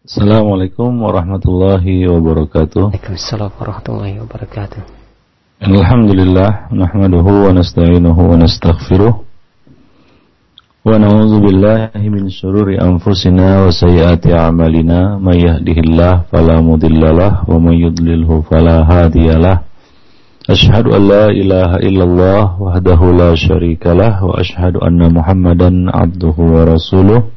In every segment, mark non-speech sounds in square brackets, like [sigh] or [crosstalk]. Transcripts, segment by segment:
Assalamualaikum warahmatullahi wabarakatuh. Waalaikumsalam warahmatullahi wabarakatuh. Alhamdulillah, nahmaduhu wa nasta'inuhu wa nastaghfiruh. Wa na'udzu billahi min syururi anfusina wa sayyiati a'malina. May yahdihillahu fala mudhillalah wa may yudlilhu fala hadiyalah. Ashhadu an la ilaha illallah wahdahu la syarikalah wa ashhadu anna Muhammadan abduhu wa rasuluh.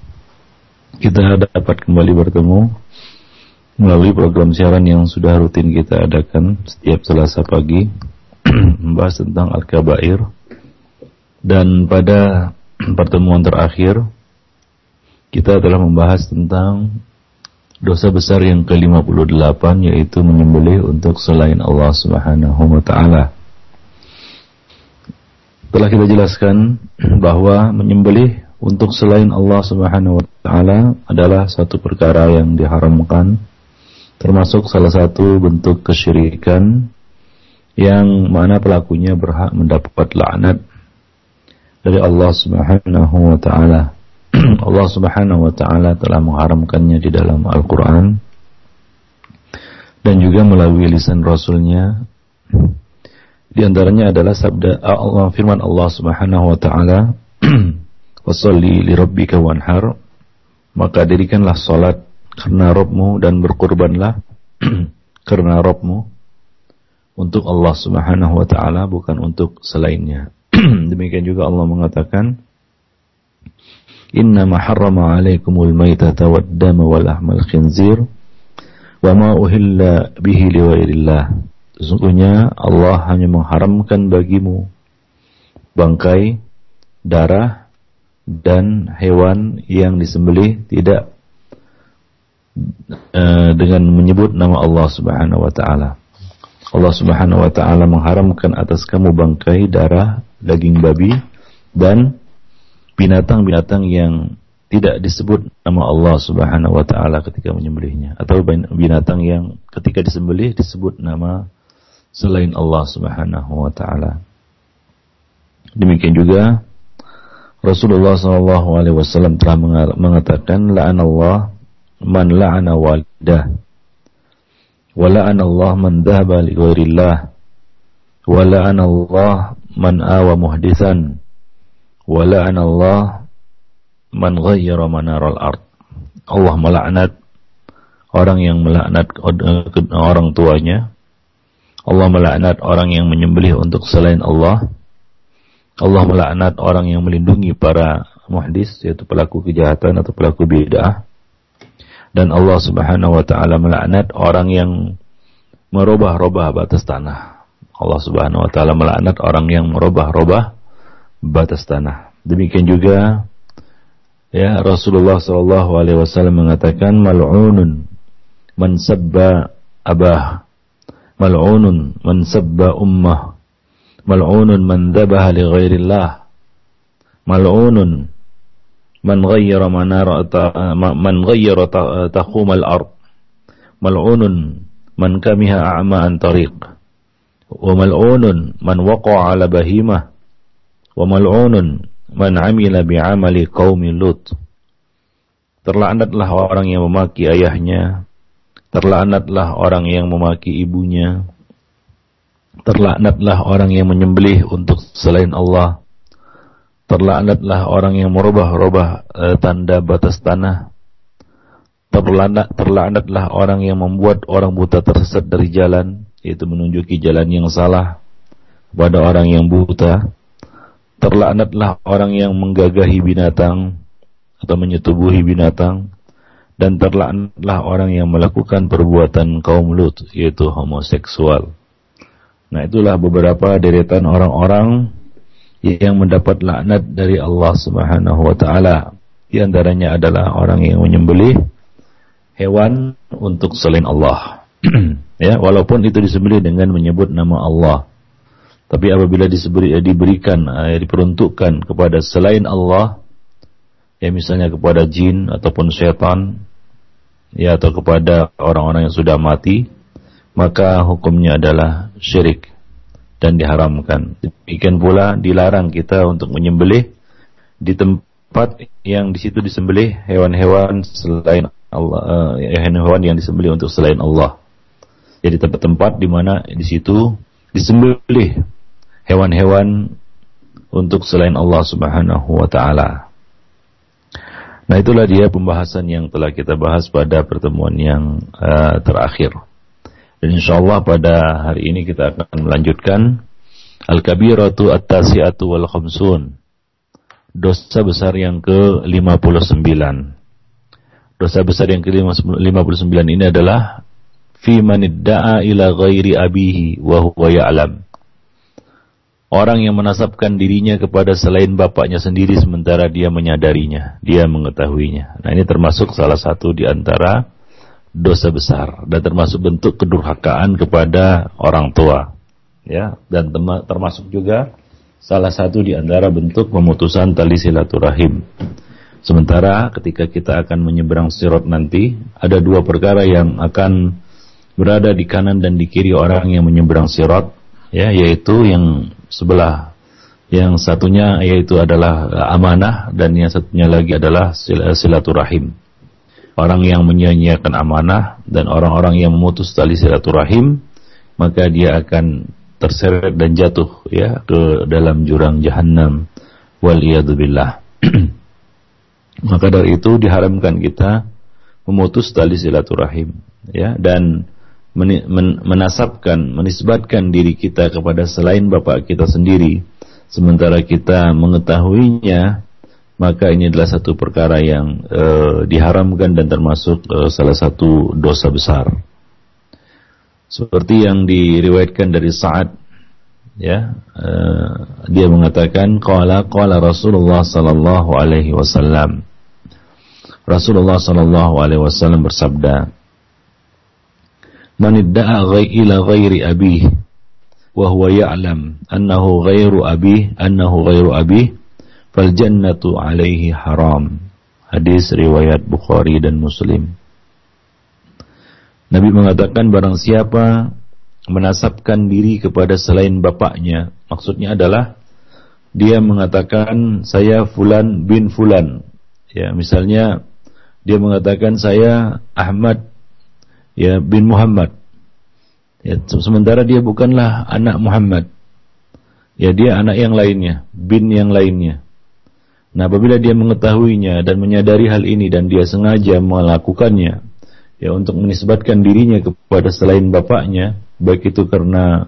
kita dapat kembali bertemu melalui program siaran yang sudah rutin kita adakan setiap Selasa pagi [clears throat] membahas tentang Al-Kabair dan pada pertemuan terakhir kita telah membahas tentang dosa besar yang ke-58 yaitu menyembelih untuk selain Allah Subhanahu wa taala. Telah kita jelaskan bahwa menyembelih untuk selain Allah Subhanahu wa taala adalah satu perkara yang diharamkan termasuk salah satu bentuk kesyirikan yang mana pelakunya berhak mendapat laknat dari Allah Subhanahu wa taala. [clears throat] Allah Subhanahu wa taala telah mengharamkannya di dalam Al-Qur'an dan juga melalui lisan Rasulnya di antaranya adalah sabda Allah firman Allah Subhanahu wa taala [clears throat] Wasalli li rabbika wanhar maka dirikanlah salat karena Rabbmu dan berkurbanlah [clears throat] karena Rabbmu untuk Allah Subhanahu wa taala bukan untuk selainnya. [clears throat] Demikian juga Allah mengatakan Inna ma harrama 'alaikumul maitata wad dama wal ahmal khinzir wa ma uhilla bihi liwairillah. Sesungguhnya Allah hanya mengharamkan bagimu bangkai, darah, dan hewan yang disembelih tidak uh, dengan menyebut nama Allah Subhanahu wa taala. Allah Subhanahu wa taala mengharamkan atas kamu bangkai, darah, daging babi dan binatang-binatang yang tidak disebut nama Allah Subhanahu wa taala ketika menyembelihnya atau binatang yang ketika disembelih disebut nama selain Allah Subhanahu wa taala. Demikian juga Rasulullah SAW Alaihi Wasallam telah mengatakan Allah man la'ana walidah wa Allah man dhahaba li ghairillah wa Allah man awa muhdisan wa Allah man ghayyara manaral ard. Allah melaknat orang yang melaknat orang tuanya. Allah melaknat orang yang menyembelih untuk selain Allah Allah melaknat orang yang melindungi para muhdis yaitu pelaku kejahatan atau pelaku bid'ah dan Allah Subhanahu wa taala melaknat orang yang merubah-rubah batas tanah. Allah Subhanahu wa taala melaknat orang yang merubah-rubah batas tanah. Demikian juga ya Rasulullah sallallahu alaihi wasallam mengatakan mal'unun man sabba abah mal'unun man sabba ummah mal'unun man dhabaha li ghairillah. Mal'unun man ghayyara manara man ghayyara taqum al-ard mal'unun man kamiha a'ma an tariq. Wa mal'unun man waqa'a ala bahimah wa mal'unun man amila bi'amali qaumi lut. Terlaknatlah orang yang memaki ayahnya. Terlaknatlah orang yang memaki ibunya Terlaknatlah orang yang menyembelih untuk selain Allah. Terlaknatlah orang yang merubah-rubah e, tanda batas tanah. Terlaknat, terlaknatlah orang yang membuat orang buta tersesat dari jalan, yaitu menunjuki jalan yang salah pada orang yang buta. Terlaknatlah orang yang menggagahi binatang atau menyetubuhi binatang dan terlaknatlah orang yang melakukan perbuatan kaum Lut yaitu homoseksual. Nah itulah beberapa deretan orang-orang yang mendapat laknat dari Allah Subhanahu wa taala. Di antaranya adalah orang yang menyembelih hewan untuk selain Allah. [clears throat] ya, walaupun itu disembelih dengan menyebut nama Allah. Tapi apabila diseberi, diberikan, eh, diperuntukkan kepada selain Allah, ya misalnya kepada jin ataupun setan, ya atau kepada orang-orang yang sudah mati, maka hukumnya adalah syirik dan diharamkan. Demikian pula dilarang kita untuk menyembelih di tempat yang di situ disembelih hewan-hewan selain Allah, eh, hewan-hewan yang disembelih untuk selain Allah. Jadi tempat-tempat di mana di situ disembelih hewan-hewan untuk selain Allah Subhanahu wa taala. Nah, itulah dia pembahasan yang telah kita bahas pada pertemuan yang uh, terakhir. Dan insyaallah pada hari ini kita akan melanjutkan Al-Kabiratu At-Tasi'atu wal Khamsun. Dosa besar yang ke-59. Dosa besar yang ke-59 ini adalah fi manidda'a ila ghairi abihi wa huwa ya'lam. Orang yang menasabkan dirinya kepada selain bapaknya sendiri sementara dia menyadarinya, dia mengetahuinya. Nah ini termasuk salah satu di antara dosa besar dan termasuk bentuk kedurhakaan kepada orang tua. Ya, dan termasuk juga salah satu di antara bentuk pemutusan tali silaturahim. Sementara ketika kita akan menyeberang sirot nanti, ada dua perkara yang akan berada di kanan dan di kiri orang yang menyeberang sirot, ya, yaitu yang sebelah yang satunya yaitu adalah amanah dan yang satunya lagi adalah silaturahim. Orang yang menyia-nyiakan amanah dan orang-orang yang memutus tali silaturahim maka dia akan terseret dan jatuh ya ke dalam jurang jahanam wal billah. [clears throat] maka dari itu diharamkan kita memutus tali silaturahim ya dan menasabkan, menisbatkan diri kita kepada selain bapak kita sendiri, sementara kita mengetahuinya, maka ini adalah satu perkara yang e, diharamkan dan termasuk e, salah satu dosa besar. Seperti yang diriwayatkan dari Sa'ad, ya, e, dia mengatakan, qala qala Rasulullah sallallahu alaihi wasallam. Rasulullah sallallahu alaihi wasallam bersabda, man idda'a ila ghairi abih wa huwa ya'lam annahu ghairu abih annahu ghairu abih fal jannatu alaihi haram hadis riwayat Bukhari dan Muslim Nabi mengatakan barang siapa menasabkan diri kepada selain bapaknya maksudnya adalah dia mengatakan saya fulan bin fulan ya misalnya dia mengatakan saya Ahmad ya bin Muhammad. Ya, sementara dia bukanlah anak Muhammad. Ya, dia anak yang lainnya, bin yang lainnya. Nah, apabila dia mengetahuinya dan menyadari hal ini dan dia sengaja melakukannya, ya untuk menisbatkan dirinya kepada selain bapaknya, baik itu karena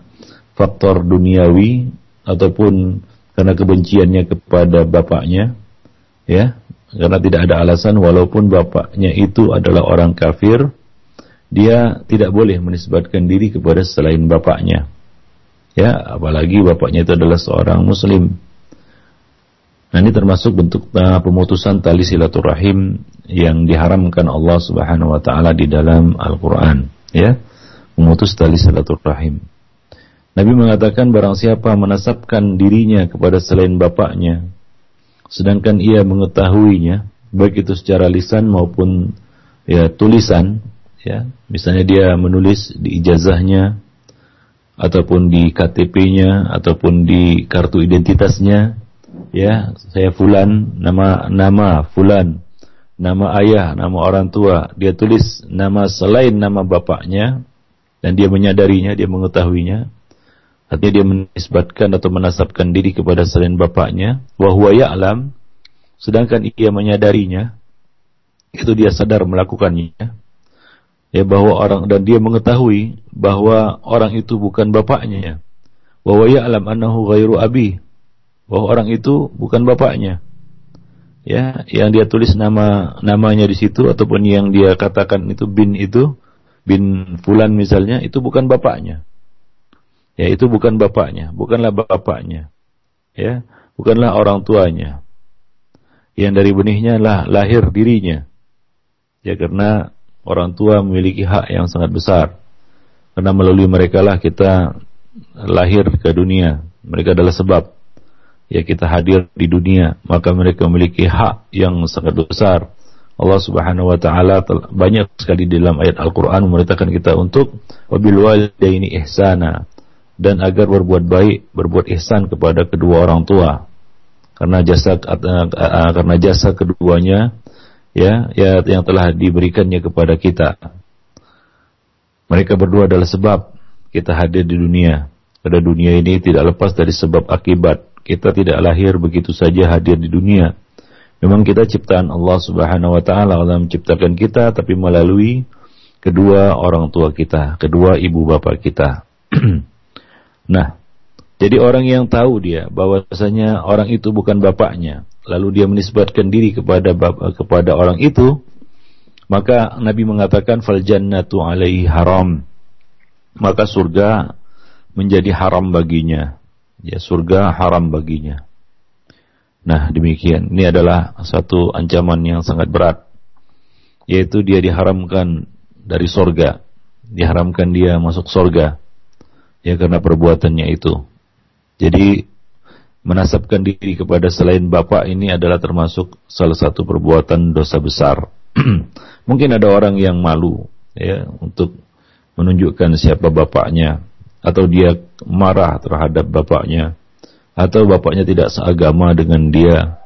faktor duniawi ataupun karena kebenciannya kepada bapaknya, ya, karena tidak ada alasan walaupun bapaknya itu adalah orang kafir, dia tidak boleh menisbatkan diri kepada selain bapaknya. Ya, apalagi bapaknya itu adalah seorang muslim. Nah, ini termasuk bentuk uh, pemutusan tali silaturahim yang diharamkan Allah Subhanahu wa taala di dalam Al-Qur'an, ya. Memutus tali silaturahim. Nabi mengatakan barang siapa menasabkan dirinya kepada selain bapaknya sedangkan ia mengetahuinya baik itu secara lisan maupun ya tulisan ya misalnya dia menulis di ijazahnya ataupun di KTP-nya ataupun di kartu identitasnya ya saya fulan nama nama fulan nama ayah nama orang tua dia tulis nama selain nama bapaknya dan dia menyadarinya dia mengetahuinya artinya dia menisbatkan atau menasabkan diri kepada selain bapaknya wa huwa ya'lam sedangkan ia menyadarinya itu dia sadar melakukannya ya bahwa orang dan dia mengetahui bahwa orang itu bukan bapaknya ya. Bahwa alam annahu ghairu abi. Bahwa orang itu bukan bapaknya. Ya, yang dia tulis nama namanya di situ ataupun yang dia katakan itu bin itu bin fulan misalnya itu bukan bapaknya. Ya, itu bukan bapaknya, bukanlah bapaknya. Ya, bukanlah orang tuanya. Yang dari benihnya lah lahir dirinya. Ya karena orang tua memiliki hak yang sangat besar. Karena melalui mereka lah kita lahir ke dunia. Mereka adalah sebab ya kita hadir di dunia, maka mereka memiliki hak yang sangat besar. Allah Subhanahu wa taala banyak sekali dalam ayat Al-Qur'an memerintahkan kita untuk wabil walidaini ihsana dan agar berbuat baik, berbuat ihsan kepada kedua orang tua. Karena jasa karena jasa keduanya ya ya yang telah diberikannya kepada kita. Mereka berdua adalah sebab kita hadir di dunia. Pada dunia ini tidak lepas dari sebab akibat. Kita tidak lahir begitu saja hadir di dunia. Memang kita ciptaan Allah Subhanahu wa taala Allah menciptakan kita tapi melalui kedua orang tua kita, kedua ibu bapak kita. [clears throat] nah, jadi orang yang tahu dia bahwasanya orang itu bukan bapaknya, lalu dia menisbatkan diri kepada bapak, kepada orang itu, maka Nabi mengatakan fal jannatu alaihi haram. Maka surga menjadi haram baginya. Ya, surga haram baginya. Nah, demikian. Ini adalah satu ancaman yang sangat berat. Yaitu dia diharamkan dari sorga. Diharamkan dia masuk sorga. Ya, karena perbuatannya itu. Jadi, menasabkan diri kepada selain bapak ini adalah termasuk salah satu perbuatan dosa besar. [clears throat] Mungkin ada orang yang malu ya untuk menunjukkan siapa bapaknya atau dia marah terhadap bapaknya. Atau bapaknya tidak seagama dengan dia.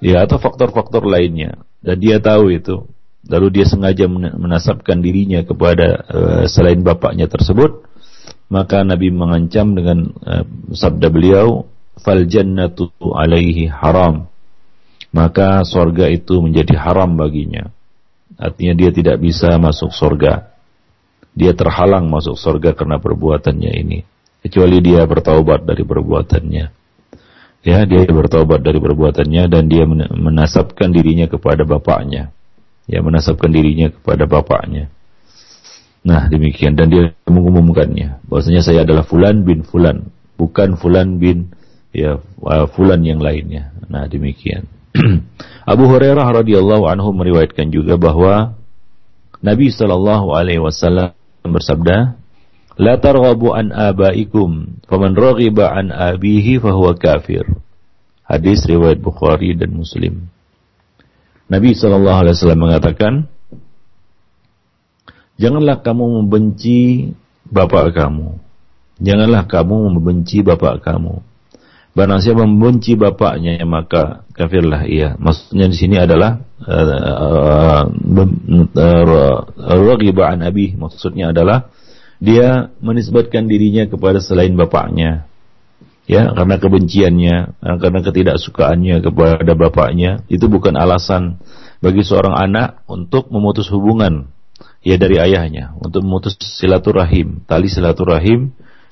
Ya atau faktor-faktor lainnya. Dan dia tahu itu. Lalu dia sengaja menasabkan dirinya kepada uh, selain bapaknya tersebut maka Nabi mengancam dengan uh, sabda beliau fal jannatu alaihi haram. Maka sorga itu menjadi haram baginya. Artinya dia tidak bisa masuk sorga dia terhalang masuk sorga karena perbuatannya ini kecuali dia bertaubat dari perbuatannya. Ya, dia bertaubat dari perbuatannya dan dia menasabkan dirinya kepada bapaknya. Ya, menasabkan dirinya kepada bapaknya. Nah, demikian dan dia mengumumkannya bahwasanya saya adalah fulan bin fulan, bukan fulan bin ya fulan yang lainnya. Nah, demikian. [clears throat] Abu Hurairah radhiyallahu anhu meriwayatkan juga bahwa Nabi sallallahu alaihi wasallam bersabda, La targhabu an abaikum, faman raghiba an abihi fahuwa kafir. Hadis riwayat Bukhari dan Muslim. Nabi SAW mengatakan, Janganlah kamu membenci bapak kamu. Janganlah kamu membenci bapak kamu. Barang siapa membenci bapaknya maka kafirlah ia. Maksudnya di sini adalah uh, uh, uh, uh, an abi. Maksudnya adalah dia menisbatkan dirinya kepada selain bapaknya ya karena kebenciannya karena ketidaksukaannya kepada bapaknya itu bukan alasan bagi seorang anak untuk memutus hubungan ya dari ayahnya untuk memutus silaturahim tali silaturahim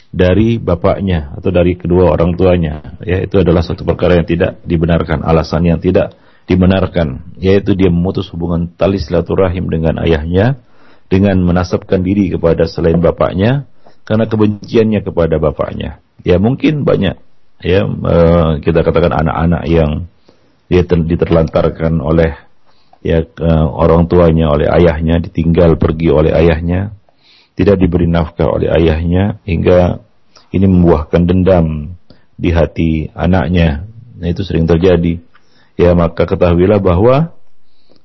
dari bapaknya atau dari kedua orang tuanya. Ya itu adalah satu perkara yang tidak dibenarkan alasan yang tidak dibenarkan. Yaitu dia memutus hubungan tali silaturahim dengan ayahnya dengan menasabkan diri kepada selain bapaknya karena kebenciannya kepada bapaknya. Ya mungkin banyak ya uh, kita katakan anak-anak yang dia diterlantarkan oleh ya orang tuanya, oleh ayahnya, ditinggal pergi oleh ayahnya, tidak diberi nafkah oleh ayahnya hingga ini membuahkan dendam di hati anaknya. Nah itu sering terjadi. Ya maka ketahuilah bahwa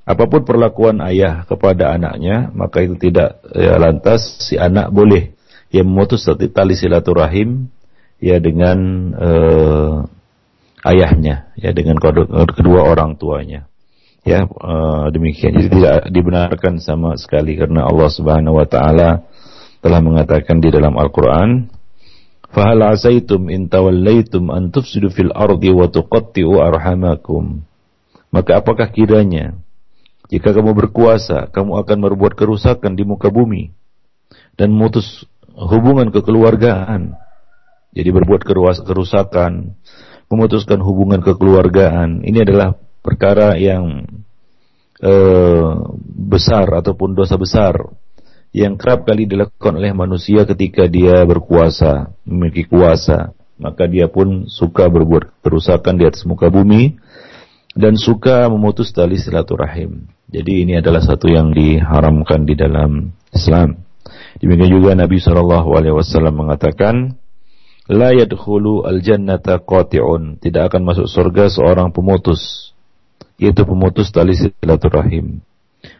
apa pun perlakuan ayah kepada anaknya, maka itu tidak ya, lantas si anak boleh ya memutus tali silaturahim ya dengan uh, ayahnya, ya dengan kedua orang tuanya. Ya uh, demikian. Jadi tidak dibenarkan sama sekali karena Allah Subhanahu wa taala telah mengatakan di dalam Al-Qur'an in tawallaitum an tufsidu fil ardi wa tuqatti'u arhamakum. Maka apakah kiranya jika kamu berkuasa, kamu akan berbuat kerusakan di muka bumi dan memutus hubungan kekeluargaan. Jadi berbuat kerusakan, memutuskan hubungan kekeluargaan. Ini adalah perkara yang eh, besar ataupun dosa besar yang kerap kali dilakukan oleh manusia ketika dia berkuasa, memiliki kuasa. Maka dia pun suka berbuat kerusakan di atas muka bumi dan suka memutus tali silaturahim. Jadi ini adalah satu yang diharamkan di dalam Islam. Demikian juga Nabi Shallallahu Alaihi Wasallam mengatakan, La yadkhulu al-jannata qati'un. Tidak akan masuk surga seorang pemutus. Yaitu pemutus tali silaturahim.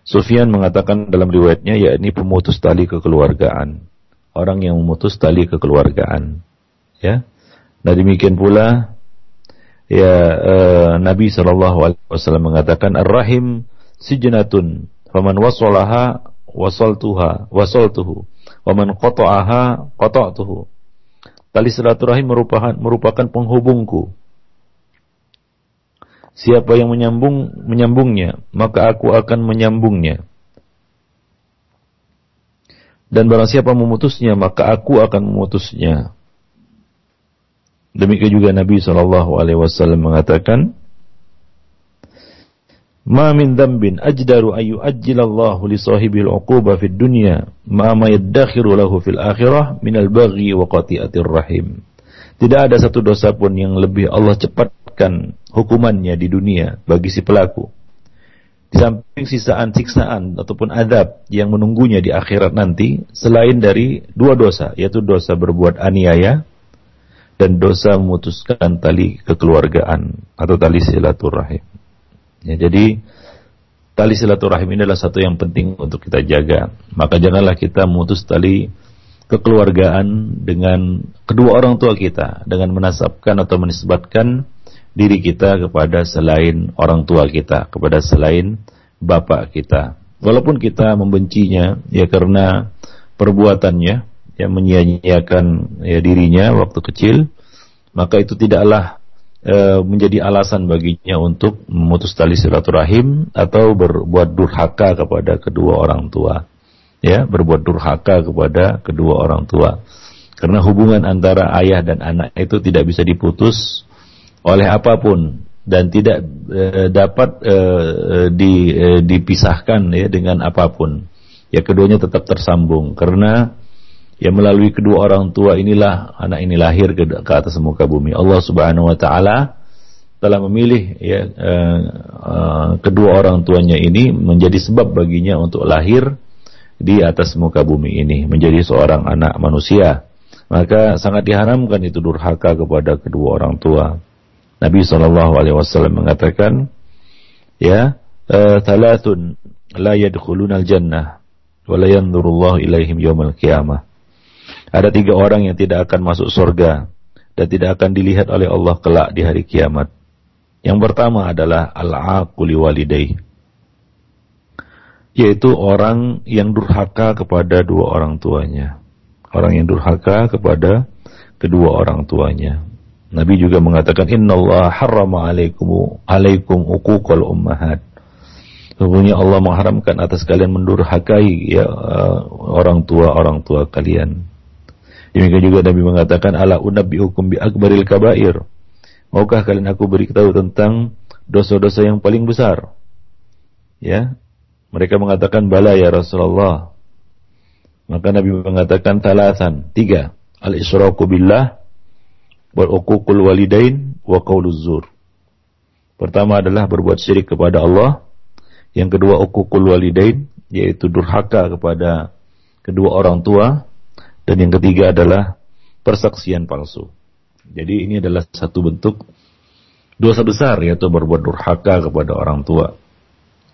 Sufyan mengatakan dalam riwayatnya yakni pemutus tali kekeluargaan. Orang yang memutus tali kekeluargaan. Ya. Nah demikian pula ya uh, Nabi Shallallahu Alaihi Wasallam mengatakan ar-rahim sijnatun faman wasolaha wasaltuha wasaltuhu waman qata'aha qata'tuhu Tali silaturahim merupakan merupakan penghubungku. Siapa yang menyambung menyambungnya, maka aku akan menyambungnya. Dan barang siapa memutusnya, maka aku akan memutusnya. Demikian juga Nabi Shallallahu Alaihi Wasallam mengatakan, Ma min dhanbin ajdaru ayu ajjilallahu li sahibil uquba fid dunya ma ma yaddakhiru lahu fil akhirah minal baghi wa qati'atir rahim. Tidak ada satu dosa pun yang lebih Allah cepatkan hukumannya di dunia bagi si pelaku. Di samping sisaan siksaan ataupun adab yang menunggunya di akhirat nanti selain dari dua dosa yaitu dosa berbuat aniaya dan dosa memutuskan tali kekeluargaan atau tali silaturahim. Ya, jadi tali silaturahim ini adalah satu yang penting untuk kita jaga. Maka janganlah kita memutus tali kekeluargaan dengan kedua orang tua kita dengan menasabkan atau menisbatkan diri kita kepada selain orang tua kita, kepada selain bapak kita. Walaupun kita membencinya ya karena perbuatannya yang menyia-nyiakan ya dirinya waktu kecil, maka itu tidaklah e, menjadi alasan baginya untuk memutus tali silaturahim atau berbuat durhaka kepada kedua orang tua. Ya, berbuat durhaka kepada kedua orang tua. Karena hubungan antara ayah dan anak itu tidak bisa diputus oleh apa pun dan tidak e, dapat e, di, e, dipisahkan ya dengan apa pun. Ya keduanya tetap tersambung karena ya melalui kedua orang tua inilah anak ini lahir ke, ke atas muka bumi. Allah Subhanahu wa taala telah memilih ya uh, uh, kedua orang tuanya ini menjadi sebab baginya untuk lahir di atas muka bumi ini menjadi seorang anak manusia. Maka sangat diharamkan itu durhaka kepada kedua orang tua. Nabi wasallam mengatakan ya uh, thalathun la yadkhuluna al-jannah wa la yanzurullahu ilaihim yaumal qiyamah ada tiga orang yang tidak akan masuk surga dan tidak akan dilihat oleh Allah kelak di hari kiamat. Yang pertama adalah al-aquli walidai. Yaitu orang yang durhaka kepada dua orang tuanya. Orang yang durhaka kepada kedua orang tuanya. Nabi juga mengatakan Inna Allah harrama alaikum alaikum uquqal ummahat. Sesungguhnya Allah mengharamkan atas kalian mendurhakai ya uh, orang tua orang tua kalian. Demikian juga Nabi mengatakan ala unabbiukum bi akbaril kabair. Maukah kalian aku beritahu tentang dosa-dosa yang paling besar? Ya. Mereka mengatakan bala ya Rasulullah. Maka Nabi mengatakan talasan, tiga. Al-israku billah wal uququl walidain wa qauluz zur. Pertama adalah berbuat syirik kepada Allah. Yang kedua uququl walidain yaitu durhaka kepada kedua orang tua dan yang ketiga adalah persaksian palsu. Jadi ini adalah satu bentuk dosa besar yaitu berbuat durhaka kepada orang tua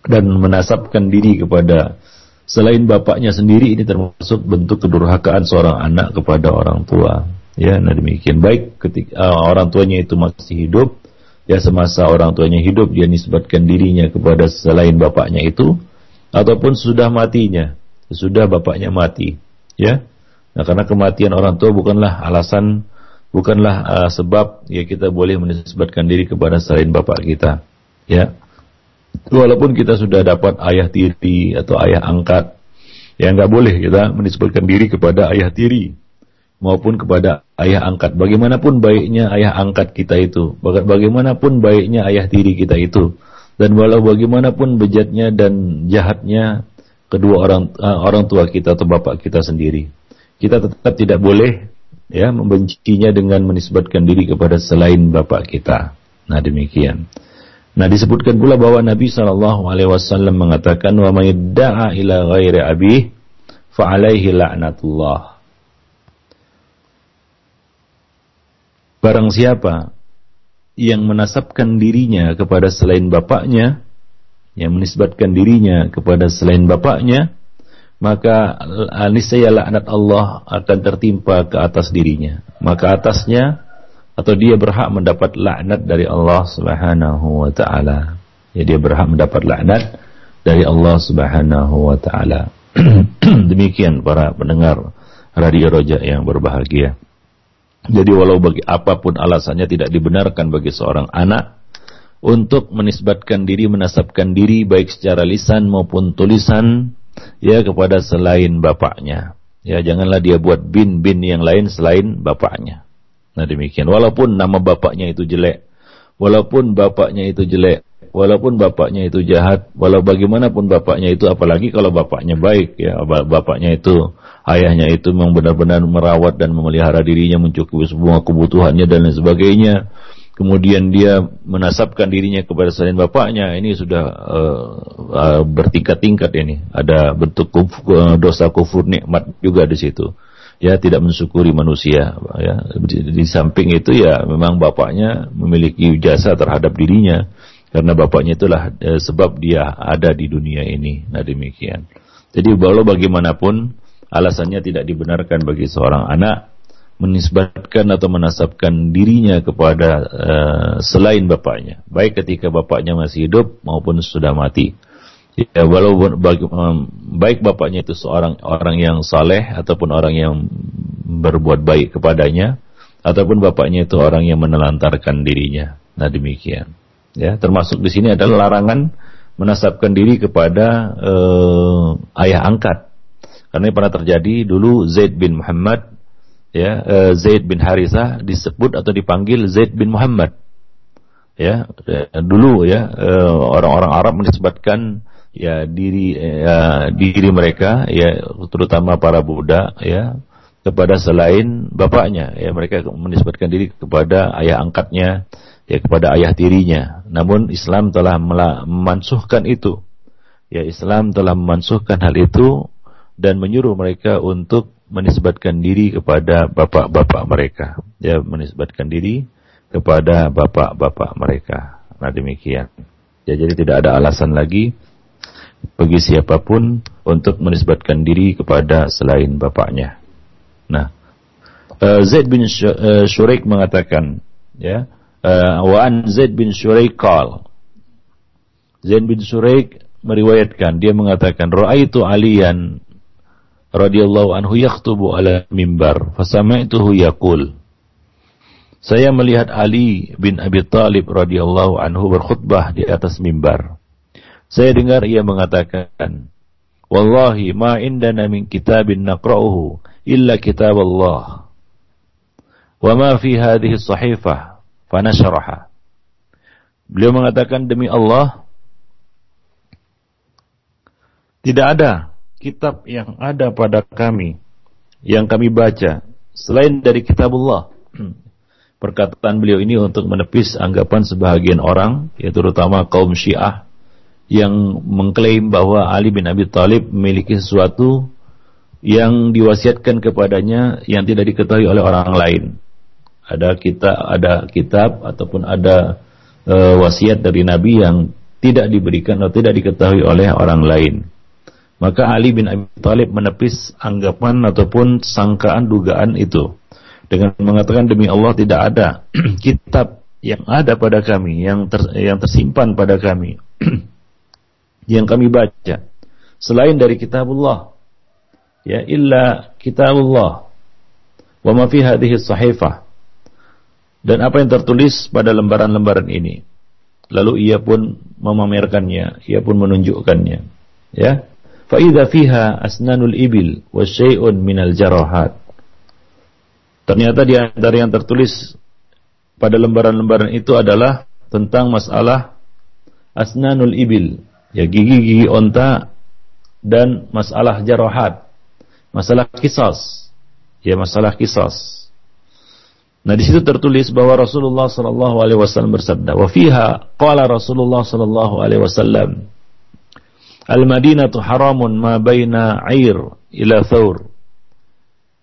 dan menasabkan diri kepada selain bapaknya sendiri ini termasuk bentuk kedurhakaan seorang anak kepada orang tua. Ya, nah demikian baik ketika uh, orang tuanya itu masih hidup, ya semasa orang tuanya hidup dia nisbatkan dirinya kepada selain bapaknya itu ataupun sudah matinya, sudah bapaknya mati, ya Nah, karena kematian orang tua bukanlah alasan, bukanlah uh, sebab ya kita boleh menisbatkan diri kepada selain bapak kita. Ya. Walaupun kita sudah dapat ayah tiri atau ayah angkat, ya nggak boleh kita menisbatkan diri kepada ayah tiri maupun kepada ayah angkat. Bagaimanapun baiknya ayah angkat kita itu, bagaimanapun baiknya ayah tiri kita itu, dan walau bagaimanapun bejatnya dan jahatnya kedua orang uh, orang tua kita atau bapak kita sendiri kita tetap tidak boleh ya membencinya dengan menisbatkan diri kepada selain bapak kita. Nah demikian. Nah disebutkan pula bahwa Nabi Shallallahu Alaihi Wasallam mengatakan wa mayda'a ila ghairi abih fa alaihi la'natullah. Barang siapa yang menasabkan dirinya kepada selain bapaknya, yang menisbatkan dirinya kepada selain bapaknya, maka niscaya laknat Allah akan tertimpa ke atas dirinya. Maka atasnya atau dia berhak mendapat laknat dari Allah Subhanahu wa taala. Ya dia berhak mendapat laknat dari Allah Subhanahu wa taala. [clears throat] Demikian para pendengar Radio Roja yang berbahagia. Jadi walau bagi apa pun alasannya tidak dibenarkan bagi seorang anak untuk menisbatkan diri, menasabkan diri baik secara lisan maupun tulisan ya kepada selain bapaknya. Ya janganlah dia buat bin-bin yang lain selain bapaknya. Nah demikian. Walaupun nama bapaknya itu jelek, walaupun bapaknya itu jelek, walaupun bapaknya itu jahat, walau bagaimanapun bapaknya itu, apalagi kalau bapaknya baik, ya bapaknya itu, ayahnya itu memang benar-benar merawat dan memelihara dirinya, mencukupi semua kebutuhannya dan lain sebagainya. Kemudian dia menasabkan dirinya kepada selain bapaknya, ini sudah uh, uh, bertingkat-tingkat ini. Ada bentuk kufur, dosa kufur nikmat juga di situ ya tidak mensyukuri manusia ya di, di samping itu ya memang bapaknya memiliki jasa terhadap dirinya karena bapaknya itulah e, sebab dia ada di dunia ini nah demikian jadi walau bagaimanapun alasannya tidak dibenarkan bagi seorang anak menisbatkan atau menasabkan dirinya kepada e, selain bapaknya baik ketika bapaknya masih hidup maupun sudah mati Ya, walaupun bagi, um, baik bapaknya itu seorang orang yang saleh ataupun orang yang berbuat baik kepadanya ataupun bapaknya itu orang yang menelantarkan dirinya. Nah, demikian. Ya, termasuk di sini adalah larangan menasabkan diri kepada uh, ayah angkat. Karena pernah terjadi dulu Zaid bin Muhammad ya, uh, Zaid bin Harisah disebut atau dipanggil Zaid bin Muhammad. Ya, dulu ya uh, orang-orang Arab menisbatkan ya diri ya, diri mereka ya terutama para budak ya kepada selain bapaknya ya mereka menisbatkan diri kepada ayah angkatnya ya kepada ayah tirinya namun Islam telah memansuhkan itu. Ya Islam telah memansuhkan hal itu dan menyuruh mereka untuk menisbatkan diri kepada bapak-bapak mereka. Ya menisbatkan diri kepada bapak-bapak mereka. Nah demikian. Ya jadi tidak ada alasan lagi bagi siapa pun untuk menisbatkan diri kepada selain bapaknya. Nah, uh, Zaid bin uh, Shuraik mengatakan, ya, wa an Zaid bin Shuraik qal. Zaid bin Shuraik meriwayatkan, dia mengatakan, "Ra'aitu Aliyan radhiyallahu anhu yakhtubu ala mimbar, fasami'tuhu yaqul." Saya melihat Ali bin Abi Talib radhiyallahu anhu berkhutbah di atas mimbar. Saya dengar ia mengatakan, Wallahi ma indana min kitabin naqra'uhu illa kitab Allah. Wa ma fi hadhihi sahifah fanasharaha. Beliau mengatakan demi Allah tidak ada kitab yang ada pada kami yang kami baca selain dari kitab Allah. [clears throat] Perkataan beliau ini untuk menepis anggapan sebahagian orang, yaitu terutama kaum Syiah yang mengklaim bahwa Ali bin Abi Thalib memiliki sesuatu yang diwasiatkan kepadanya yang tidak diketahui oleh orang lain. Ada kita ada kitab ataupun ada e, wasiat dari Nabi yang tidak diberikan atau tidak diketahui oleh orang lain. Maka Ali bin Abi Thalib menepis anggapan ataupun sangkaan dugaan itu dengan mengatakan demi Allah tidak ada [clears throat] kitab yang ada pada kami yang ter, yang tersimpan pada kami [clears throat] yang kami baca selain dari kitabullah ya illa kitabullah wa ma fi hadhihi sahifah dan apa yang tertulis pada lembaran-lembaran ini? Lalu ia pun memamerkannya ia pun menunjukkannya. Ya? Fa idza fiha asnanul ibil wa syai'un minal jarahat. Ternyata di antara yang tertulis pada lembaran-lembaran itu adalah tentang masalah asnanul ibil. Ya gigi-gigi onta dan masalah jarohat, masalah kisos, ya masalah kisos. Nah di situ tertulis bahwa Rasulullah Shallallahu Alaihi Wasallam bersabda, "Wa fiha qala Rasulullah Shallallahu Alaihi Wasallam, Al Madinatu haramun ma baina air ila thawr."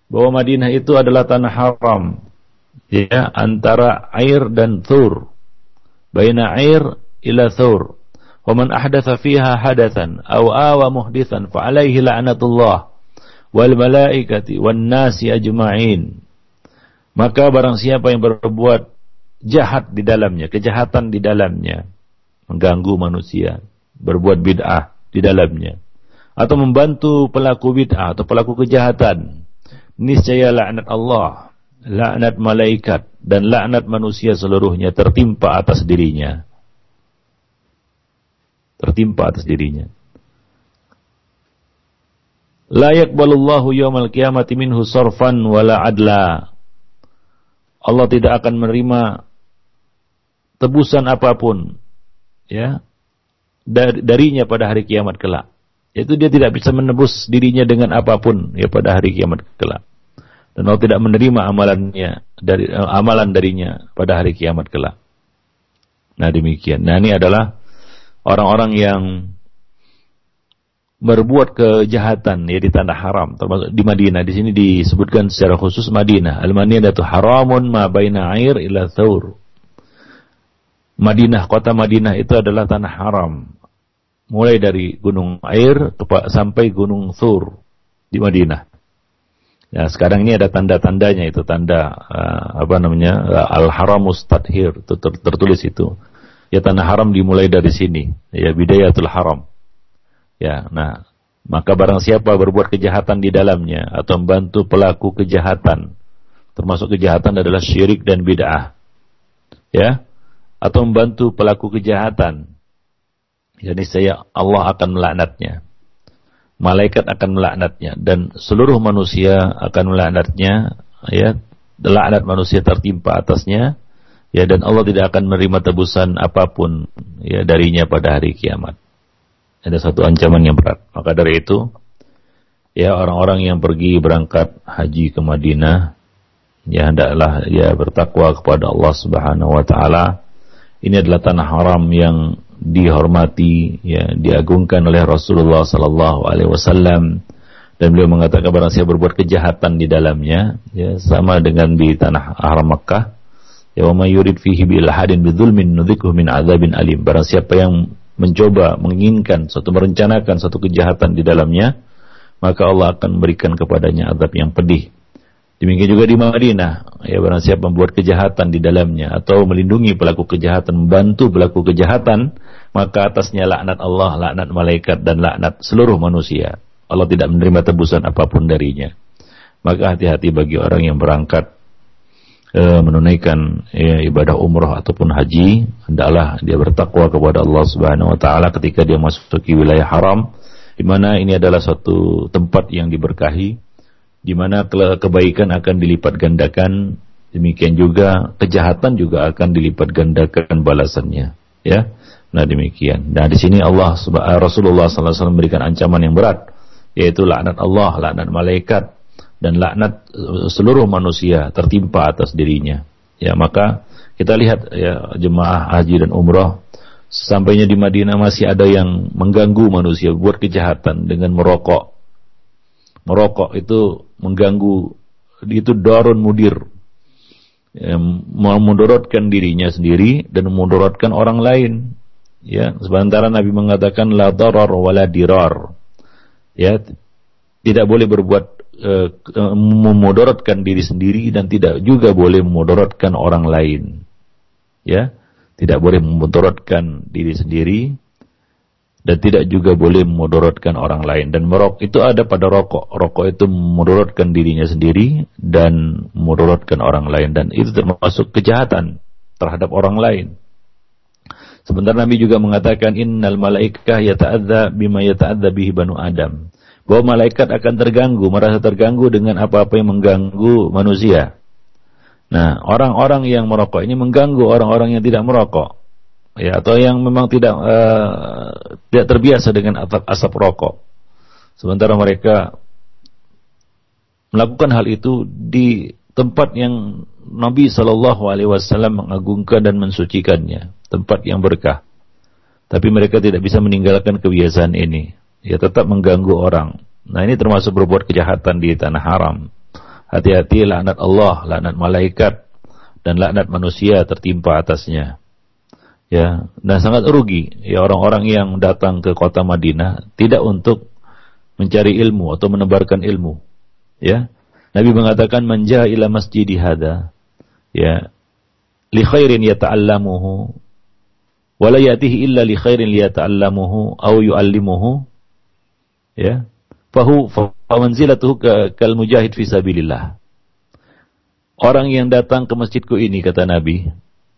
Bahwa Madinah itu adalah tanah haram, ya antara air dan thur. Baina air ila thur. Fiha hadathan aw awa muhdithan fa alaihi la'natullah wal malaikati wan nasi ajma'in maka barang siapa yang berbuat jahat di dalamnya, kejahatan di dalamnya, mengganggu manusia, berbuat bid'ah di dalamnya, atau membantu pelaku bid'ah atau pelaku kejahatan, niscaya laknat Allah, laknat malaikat, dan laknat manusia seluruhnya tertimpa atas dirinya. Tertimpa atas dirinya. La yakbalullahu yawmal qiyamati minhu sarfan wala adla Allah tidak akan menerima tebusan apa pun ya dari, darinya pada hari kiamat kelak. Yaitu dia tidak bisa menebus dirinya dengan apa pun ya pada hari kiamat kelak. Dan Allah tidak menerima amalannya dari amalan darinya pada hari kiamat kelak. Nah demikian. Nah ini adalah orang-orang yang berbuat kejahatan ya di tanah haram. Termasuk di Madinah. Di sini disebutkan secara khusus Madinah. al-Madinah itu haramun ma baina air ila thawr. Madinah kota Madinah itu adalah tanah haram. Mulai dari gunung air sampai gunung Thur di Madinah. Ya sekarang ini ada tanda-tandanya itu tanda uh, apa namanya uh, al-haramus tathir. Itu tertulis itu. Ya tanah haram dimulai dari sini. Ya bidayatul haram Ya, nah, maka barang siapa berbuat kejahatan di dalamnya atau membantu pelaku kejahatan, termasuk kejahatan adalah syirik dan bid'ah. Ya, atau membantu pelaku kejahatan. Yani saya Allah akan melaknatnya. Malaikat akan melaknatnya dan seluruh manusia akan melaknatnya ya laknat manusia tertimpa atasnya ya dan Allah tidak akan menerima tebusan apa pun ya darinya pada hari kiamat ada satu ancaman yang berat. Maka dari itu, ya orang-orang yang pergi berangkat haji ke Madinah, ya hendaklah ya bertakwa kepada Allah Subhanahu wa taala. Ini adalah tanah haram yang dihormati, ya diagungkan oleh Rasulullah sallallahu alaihi wasallam dan beliau mengatakan barang siapa berbuat kejahatan di dalamnya ya sama dengan di tanah haram Makkah ya wa may yurid fihi bil hadin bidzulmin nudzikhu min adzabin alim barang siapa yang mencoba menginginkan suatu merencanakan suatu kejahatan di dalamnya maka Allah akan memberikan kepadanya azab yang pedih. Demikian juga di Madinah ya barang siapa membuat kejahatan di dalamnya atau melindungi pelaku kejahatan membantu pelaku kejahatan maka atasnya laknat Allah laknat malaikat dan laknat seluruh manusia. Allah tidak menerima tebusan apa pun darinya. Maka hati-hati bagi orang yang berangkat e, menunaikan e, ibadah umroh ataupun haji hendaklah dia bertakwa kepada Allah Subhanahu wa taala ketika dia masuk ke wilayah haram di mana ini adalah suatu tempat yang diberkahi di mana kebaikan akan dilipat gandakan demikian juga kejahatan juga akan dilipat gandakan balasannya ya. Nah demikian. Nah di sini Allah Rasulullah SAW memberikan ancaman yang berat yaitu laknat Allah laknat malaikat dan laknat eh, seluruh manusia tertimpa atas dirinya. Ya, maka kita lihat ya jemaah haji dan umrah sampainya di Madinah masih ada yang mengganggu manusia buat kejahatan dengan merokok. Merokok itu mengganggu itu darun mudir. Ya, memudorotkan dirinya sendiri dan memudorotkan orang lain. Ya, sementara Nabi mengatakan la darar wala dirar. Ya, tidak boleh berbuat uh, memudaratkan diri sendiri dan tidak juga boleh memudaratkan orang lain. Ya, tidak boleh memudaratkan diri sendiri dan tidak juga boleh memudaratkan orang lain. Dan merok itu ada pada rokok. Rokok itu memudaratkan dirinya sendiri dan memudaratkan orang lain. Dan itu termasuk kejahatan terhadap orang lain. Sebentar Nabi juga mengatakan innal malaikah yata'adza bima yata'adza bihi banu Adam bahwa malaikat akan terganggu, merasa terganggu dengan apa-apa yang mengganggu manusia. Nah, orang-orang yang merokok ini mengganggu orang-orang yang tidak merokok. Ya, atau yang memang tidak uh, tidak terbiasa dengan asap, asap rokok. Sementara mereka melakukan hal itu di tempat yang Nabi Shallallahu Alaihi Wasallam mengagungkan dan mensucikannya, tempat yang berkah. Tapi mereka tidak bisa meninggalkan kebiasaan ini. Ya tetap mengganggu orang. Nah ini termasuk berbuat kejahatan di tanah haram. Hati-hati laknat Allah, laknat malaikat, dan laknat manusia tertimpa atasnya. Ya, dan sangat rugi ya orang-orang yang datang ke kota Madinah tidak untuk mencari ilmu atau menebarkan ilmu. Ya. Nabi mengatakan manja ila masjid hada ya li khairin yata'allamuhu wa la yatihi illa li khairin liyata'allamuhu aw yu'allimuhu ya. Fahu famanzilatuhu kal mujahid fi sabilillah. Orang yang datang ke masjidku ini kata Nabi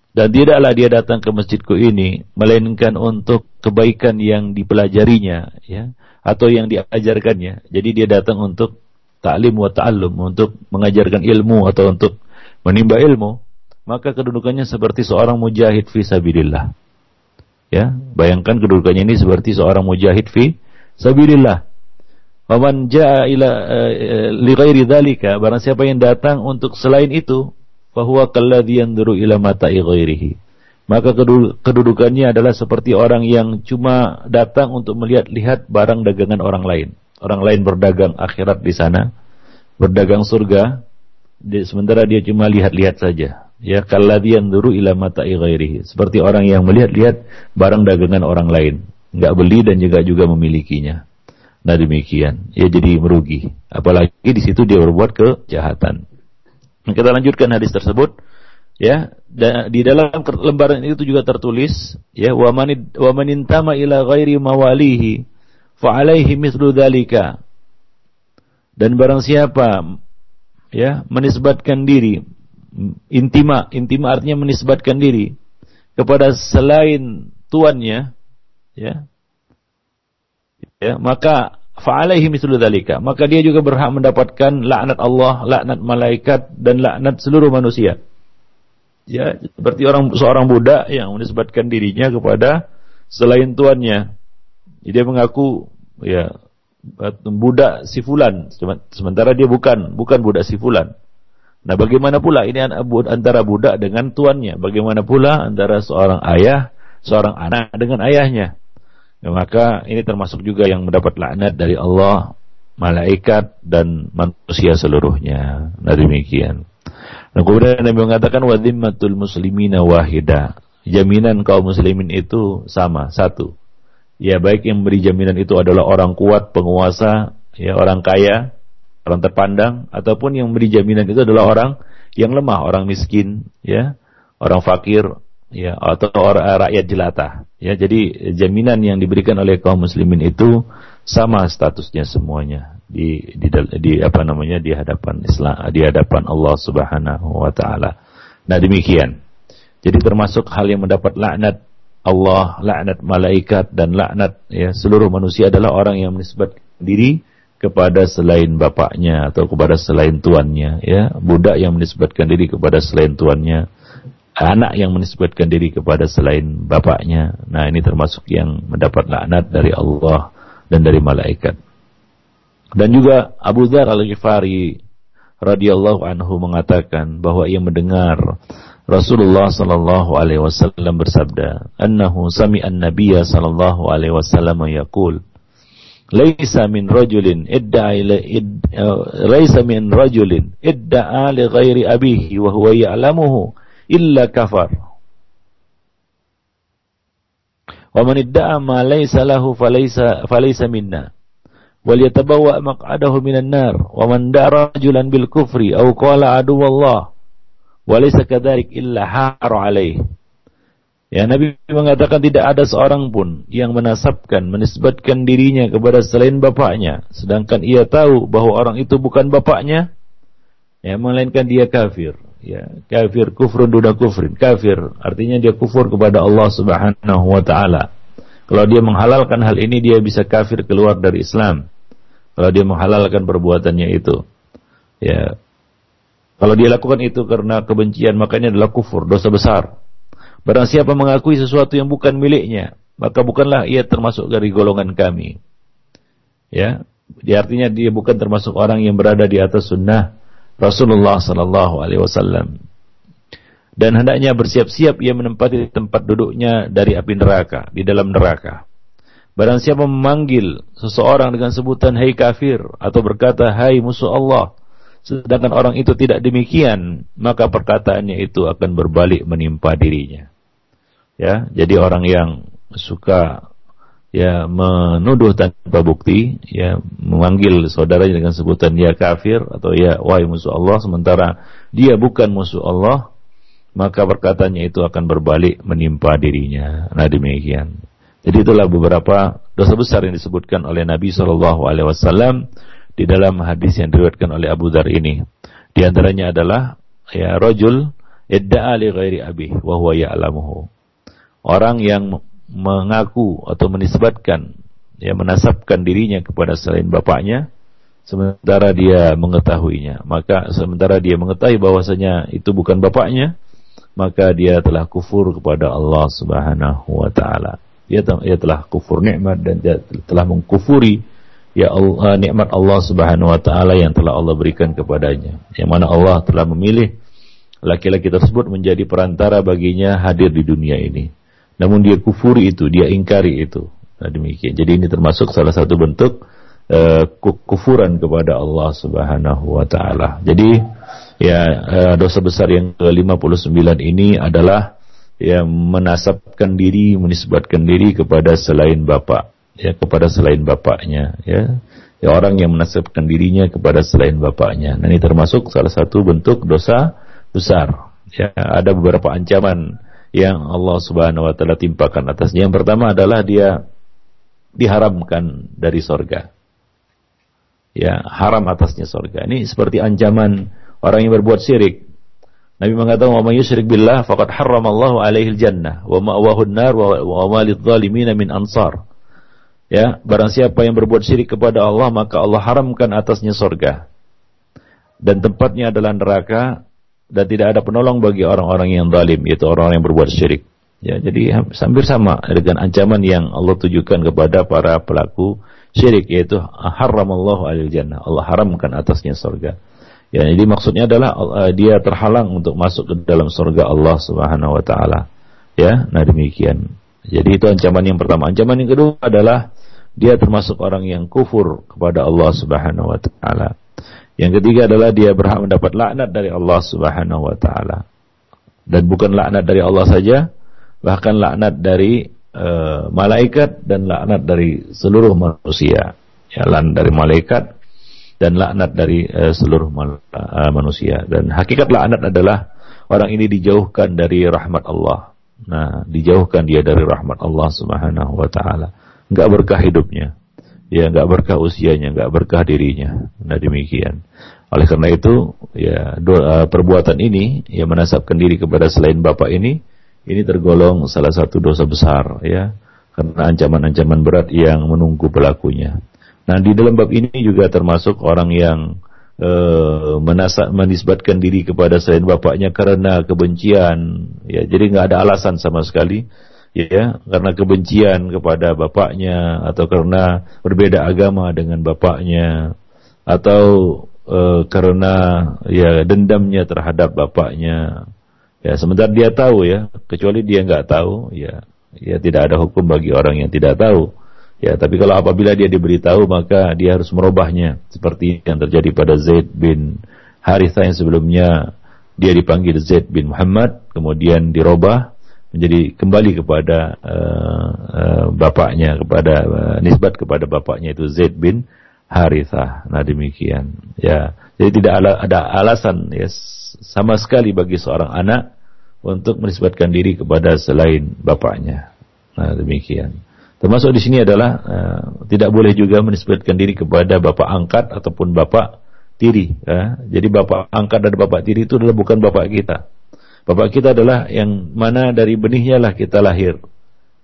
dan tidaklah dia datang ke masjidku ini melainkan untuk kebaikan yang dipelajarinya ya atau yang diajarkannya. Jadi dia datang untuk ta'lim wa ta'allum untuk mengajarkan ilmu atau untuk menimba ilmu maka kedudukannya seperti seorang mujahid fi sabilillah. Ya bayangkan kedudukannya ini seperti seorang mujahid fi sabilillah Waman jaa ila uh, li ghairi dzalika barang siapa yang datang untuk selain itu fahuwa kalladzi yanzuru ila mata'i ghairihi. Maka kedudukannya adalah seperti orang yang cuma datang untuk melihat-lihat barang dagangan orang lain. Orang lain berdagang akhirat di sana berdagang surga sementara dia cuma lihat-lihat saja. Ya kalladzi yanzuru ila mata'i ghairihi. Seperti orang yang melihat-lihat barang dagangan orang lain. Nggak beli dan juga juga memilikinya Nah demikian, ya jadi merugi. Apalagi di situ dia berbuat kejahatan. Nah, kita lanjutkan hadis tersebut. Ya, di dalam lembaran itu juga tertulis, ya, wa man intama ila ghairi mawalihi fa mithlu dzalika. Dan barang siapa ya menisbatkan diri intima, intima artinya menisbatkan diri kepada selain tuannya, ya, ya, maka fa'alaihi mislu dzalika. Maka dia juga berhak mendapatkan laknat Allah, laknat malaikat dan laknat seluruh manusia. Ya, seperti orang seorang budak yang menisbatkan dirinya kepada selain tuannya. Jadi dia mengaku ya budak si fulan sementara dia bukan bukan budak si fulan. Nah, bagaimana pula ini antara budak dengan tuannya? Bagaimana pula antara seorang ayah, seorang anak dengan ayahnya? Ya, maka ini termasuk juga yang mendapat laknat dari Allah, malaikat dan manusia seluruhnya. Nah demikian. Nah, kemudian Nabi mengatakan wadhimmatul muslimina wahida. Jaminan kaum muslimin itu sama, satu. Ya baik yang beri jaminan itu adalah orang kuat, penguasa, ya orang kaya, orang terpandang, ataupun yang beri jaminan itu adalah orang yang lemah, orang miskin, ya, orang fakir, ya atau eh, rakyat jelata. Ya jadi jaminan yang diberikan oleh kaum muslimin itu sama statusnya semuanya di di, di apa namanya di hadapan Islam di hadapan Allah Subhanahu wa taala. Nah demikian. Jadi termasuk hal yang mendapat laknat Allah laknat malaikat dan laknat ya seluruh manusia adalah orang yang menisbat diri kepada selain bapaknya atau kepada selain tuannya ya. Budak yang menisbatkan diri kepada selain tuannya anak yang menisbatkan diri kepada selain bapaknya. Nah, ini termasuk yang mendapat laknat dari Allah dan dari malaikat. Dan juga Abu Dzar Al-Ghifari radhiyallahu anhu mengatakan bahwa ia mendengar Rasulullah sallallahu alaihi wasallam bersabda, "Annahu sami'an nabiyya sallallahu alaihi wasallam yaqul, laisa min rajulin idda'a ila id, uh, laisa min rajulin idda'a li ghairi abihi wa huwa ya'lamuhu illa kafar. Wa man idda'a ma laysa lahu falaysa falaysa minna. Wal yatabawwa maq'adahu minan nar. Wa man da'a rajulan bil kufri aw qala adu wallah wa laysa kadzalik illa har alaih. Ya Nabi mengatakan tidak ada seorang pun yang menasabkan, menisbatkan dirinya kepada selain bapaknya, sedangkan ia tahu bahwa orang itu bukan bapaknya, ya melainkan dia kafir ya kafir kufrun duna kufrin. Kafir artinya dia kufur kepada Allah Subhanahu wa taala. Kalau dia menghalalkan hal ini dia bisa kafir keluar dari Islam. Kalau dia menghalalkan perbuatannya itu. Ya. Kalau dia lakukan itu karena kebencian makanya adalah kufur dosa besar. Barang siapa mengakui sesuatu yang bukan miliknya maka bukanlah ia termasuk dari golongan kami. Ya. Dia artinya dia bukan termasuk orang yang berada di atas sunnah Rasulullah sallallahu alaihi wasallam. dan hendaknya bersiap-siap ia menempati tempat duduknya dari api neraka, di dalam neraka. Barang siapa memanggil seseorang dengan sebutan hai kafir atau berkata hai musuh Allah, sedangkan orang itu tidak demikian, maka perkataannya itu akan berbalik menimpa dirinya. Ya, jadi orang yang suka ya menuduh tanpa bukti, ya memanggil saudaranya dengan sebutan ya kafir atau ya wahai musuh Allah sementara dia bukan musuh Allah, maka perkataannya itu akan berbalik menimpa dirinya. Nah demikian. Jadi itulah beberapa dosa besar yang disebutkan oleh Nabi Shallallahu Alaihi Wasallam di dalam hadis yang diriwayatkan oleh Abu Dar ini. Di antaranya adalah ya rojul idda'a ghairi abi wa huwa ya'lamuhu. Orang yang mengaku atau menisbatkan ya menasabkan dirinya kepada selain bapaknya sementara dia mengetahuinya. Maka sementara dia mengetahui bahwasanya itu bukan bapaknya, maka dia telah kufur kepada Allah Subhanahu wa taala. Dia, dia telah kufur nikmat dan dia telah mengkufuri ya Allah nikmat Allah Subhanahu wa taala yang telah Allah berikan kepadanya. Yang mana Allah telah memilih laki-laki tersebut menjadi perantara baginya hadir di dunia ini. Namun dia kufuri itu, dia ingkari itu. Nah, demikian. Jadi ini termasuk salah satu bentuk uh, kufuran kepada Allah Subhanahu wa taala. Jadi ya uh, dosa besar yang ke-59 ini adalah ya menasabkan diri, menisbatkan diri kepada selain bapak, ya kepada selain bapaknya, ya. Ya orang yang menasabkan dirinya kepada selain bapaknya. Nah, ini termasuk salah satu bentuk dosa besar. Ya, ada beberapa ancaman yang Allah Subhanahu wa taala timpakan atasnya. Yang pertama adalah dia diharamkan dari sorga. Ya, haram atasnya sorga. Ini seperti ancaman orang yang berbuat syirik. Nabi mengatakan wa may yusyrik billah faqad harramallahu alaihi jannah wa ma'wahu an-nar wa ma lidh-dhalimin min ansar. Ya, barang siapa yang berbuat syirik kepada Allah maka Allah haramkan atasnya surga. Dan tempatnya adalah neraka dan tidak ada penolong bagi orang-orang yang zalim yaitu orang-orang yang berbuat syirik. Ya, jadi hampir sama dengan ancaman yang Allah tujukan kepada para pelaku syirik yaitu haramallahu alil jannah. Allah haramkan atasnya surga. Ya, jadi maksudnya adalah uh, dia terhalang untuk masuk ke dalam surga Allah Subhanahu wa taala. Ya, nah demikian. Jadi itu ancaman yang pertama. Ancaman yang kedua adalah dia termasuk orang yang kufur kepada Allah Subhanahu wa taala. Yang ketiga adalah dia berhak mendapat laknat dari Allah Subhanahu wa taala. Dan bukan laknat dari Allah saja, bahkan laknat dari uh, malaikat dan laknat dari seluruh manusia. Ya, laknat dari malaikat dan laknat dari uh, seluruh uh, manusia. Dan hakikat laknat adalah orang ini dijauhkan dari rahmat Allah. Nah, dijauhkan dia dari rahmat Allah Subhanahu wa taala. Enggak berkah hidupnya. Ya, enggak berkah usianya, enggak berkah dirinya. Nah, demikian. Oleh karena itu, ya doa, perbuatan ini yang menasabkan diri kepada selain bapak ini ini tergolong salah satu dosa besar ya karena ancaman-ancaman berat yang menunggu pelakunya. Nah, di dalam bab ini juga termasuk orang yang uh, menasa, menisbatkan diri kepada selain bapaknya karena kebencian, ya. Jadi nggak ada alasan sama sekali, ya, karena kebencian kepada bapaknya atau karena berbeda agama dengan bapaknya atau uh, karena ya dendamnya terhadap bapaknya. Ya, sementara dia tahu ya, kecuali dia nggak tahu, ya, ya tidak ada hukum bagi orang yang tidak tahu. Ya, tapi kalau apabila dia diberitahu maka dia harus merubahnya seperti yang terjadi pada Zaid bin Harithah yang sebelumnya dia dipanggil Zaid bin Muhammad kemudian dirubah menjadi kembali kepada uh, uh, bapaknya kepada uh, nisbat kepada bapaknya itu Zaid bin Harithah. Nah demikian. Ya, jadi tidak ada alasan ya sama sekali bagi seorang anak untuk menisbatkan diri kepada selain bapaknya. Nah demikian. Termasuk di sini adalah uh, tidak boleh juga menisbatkan diri kepada bapak angkat ataupun bapak tiri. Ya. Jadi bapak angkat dan bapak tiri itu adalah bukan bapak kita. Bapak kita adalah yang mana dari benihnya lah kita lahir.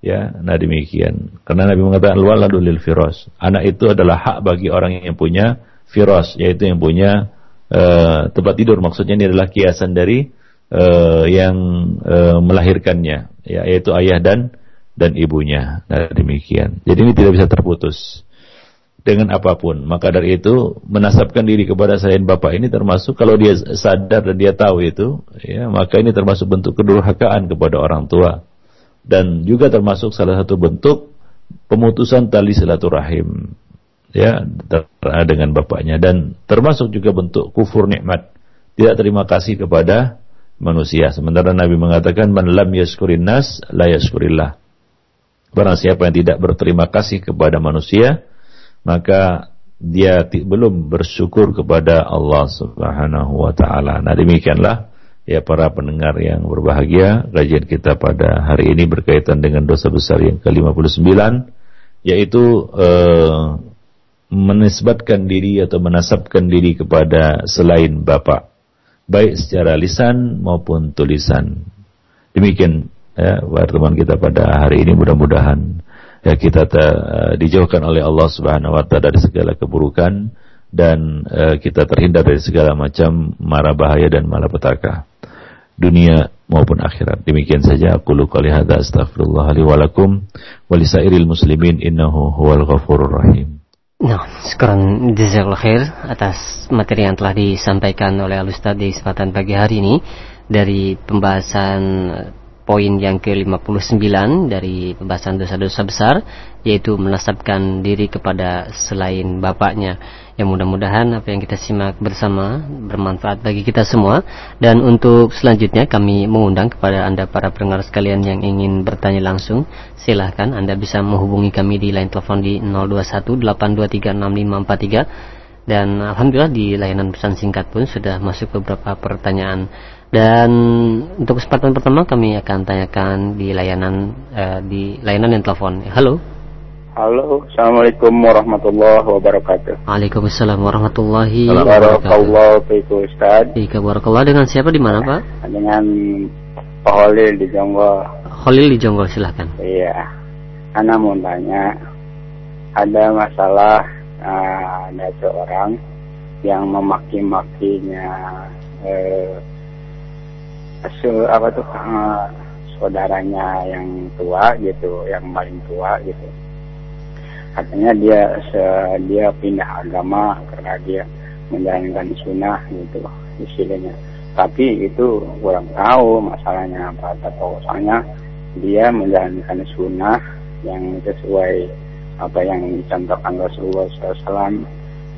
Ya, nah demikian. Karena Nabi mengatakan waladu lil firas. Anak itu adalah hak bagi orang yang punya firas, yaitu yang punya uh, tempat tidur. Maksudnya ini adalah kiasan dari uh, yang uh, melahirkannya, ya, yaitu ayah dan dan ibunya. Nah, demikian. Jadi ini tidak bisa terputus. Dengan apa pun. Maka dari itu menasabkan diri kepada selain bapak ini termasuk kalau dia sadar dan dia tahu itu, ya maka ini termasuk bentuk kedurhakaan kepada orang tua. Dan juga termasuk salah satu bentuk pemutusan tali silaturahim ya dengan bapaknya. Dan termasuk juga bentuk kufur nikmat. Tidak terima kasih kepada manusia. Sementara Nabi mengatakan man lam yaskurin nas la yaskurillah barang siapa yang tidak berterima kasih kepada manusia maka dia belum bersyukur kepada Allah Subhanahu wa taala. Nah, demikianlah ya para pendengar yang berbahagia, kajian kita pada hari ini berkaitan dengan dosa besar yang ke-59 yaitu eh, menisbatkan diri atau menasabkan diri kepada selain Bapak baik secara lisan maupun tulisan. Demikian ya teman kita pada hari ini mudah-mudahan ya kita uh, dijauhkan oleh Allah Subhanahu wa taala dari segala keburukan dan uh, kita terhindar dari segala macam mara bahaya dan malapetaka dunia maupun akhirat. Demikian saja aku luka hadza astaghfirullah li wa lakum wa lisairil muslimin innahu huwal ghafurur rahim. Nah, sekarang jazakallahu khair atas materi yang telah disampaikan oleh Al Ustaz di kesempatan pagi hari ini dari pembahasan poin yang ke-59 dari pembahasan dosa-dosa besar yaitu menasabkan diri kepada selain bapaknya. Yang mudah-mudahan apa yang kita simak bersama bermanfaat bagi kita semua dan untuk selanjutnya kami mengundang kepada Anda para pendengar sekalian yang ingin bertanya langsung silahkan Anda bisa menghubungi kami di line telepon di 0218236543 dan alhamdulillah di layanan pesan singkat pun sudah masuk beberapa pertanyaan dan untuk kesempatan pertama kami akan tanyakan di layanan uh, di layanan yang telepon. Halo. Halo, Assalamualaikum warahmatullahi wabarakatuh. Waalaikumsalam warahmatullahi wabarakatuh. Ustaz. Ika barakallah dengan siapa di mana, Pak? Dengan Pak Holil di Jonggol. Holil di Jonggol, silahkan. Iya. Ana mau tanya, ada masalah ada seorang yang memaki-makinya eh, apa tuh uh, saudaranya yang tua gitu, yang paling tua gitu. Katanya dia se, dia pindah agama karena dia menjalankan sunnah gitu istilahnya. Tapi itu kurang tahu masalahnya apa. Atau soalnya dia menjalankan sunnah yang sesuai apa yang dicontohkan Rasulullah SAW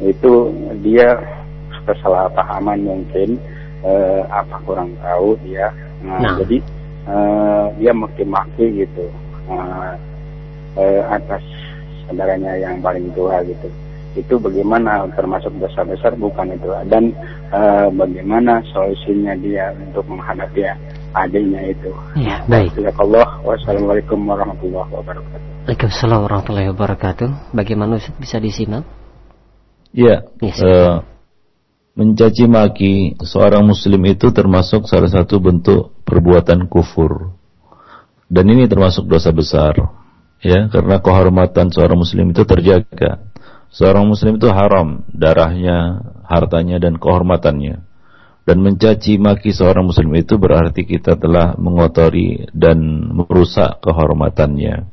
itu dia kesalahpahaman mungkin uh, apa kurang tahu dia. Nah, nah. jadi uh, dia maki-maki gitu uh, uh, atas saudaranya yang paling tua gitu. Itu bagaimana termasuk dosa besar bukan itu. Dan uh, bagaimana solusinya dia untuk menghadapi adiknya itu. Ya, baik. Allah. Wassalamualaikum warahmatullahi wabarakatuh. Waalaikumsalam warahmatullahi wabarakatuh. Bagaimana bisa disimak? Ya. Yes, uh, mencaci maki seorang muslim itu termasuk salah satu bentuk perbuatan kufur. Dan ini termasuk dosa besar. Ya, karena kehormatan seorang muslim itu terjaga. Seorang muslim itu haram darahnya, hartanya dan kehormatannya. Dan mencaci maki seorang muslim itu berarti kita telah mengotori dan merusak kehormatannya.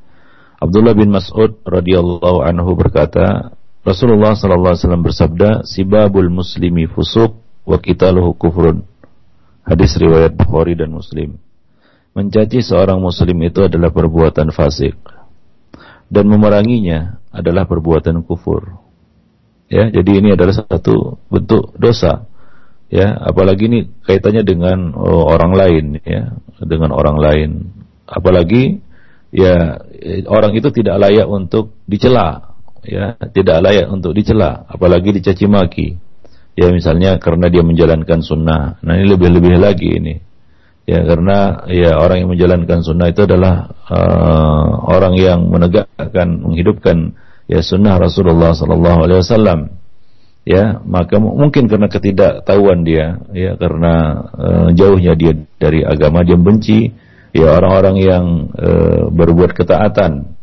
Abdullah bin Mas'ud radhiyallahu anhu berkata, Rasulullah sallallahu alaihi wasallam bersabda, "Sibabul muslimi fusuq wa qitaluhu kufrun." Hadis riwayat Bukhari dan Muslim. Mencaci seorang muslim itu adalah perbuatan fasik dan memeranginya adalah perbuatan kufur. Ya, jadi ini adalah satu bentuk dosa. Ya, apalagi ini kaitannya dengan oh, orang lain ya, dengan orang lain. Apalagi ya orang itu tidak layak untuk dicela ya tidak layak untuk dicela apalagi dicaci maki. Ya misalnya karena dia menjalankan sunnah. Nah ini lebih-lebih lagi ini. Ya karena ya orang yang menjalankan sunnah itu adalah uh, orang yang menegakkan menghidupkan ya sunnah Rasulullah Sallallahu Alaihi Wasallam ya maka mungkin karena ketidaktahuan dia ya karena uh, jauhnya dia dari agama dia benci ya orang-orang yang uh, berbuat ketaatan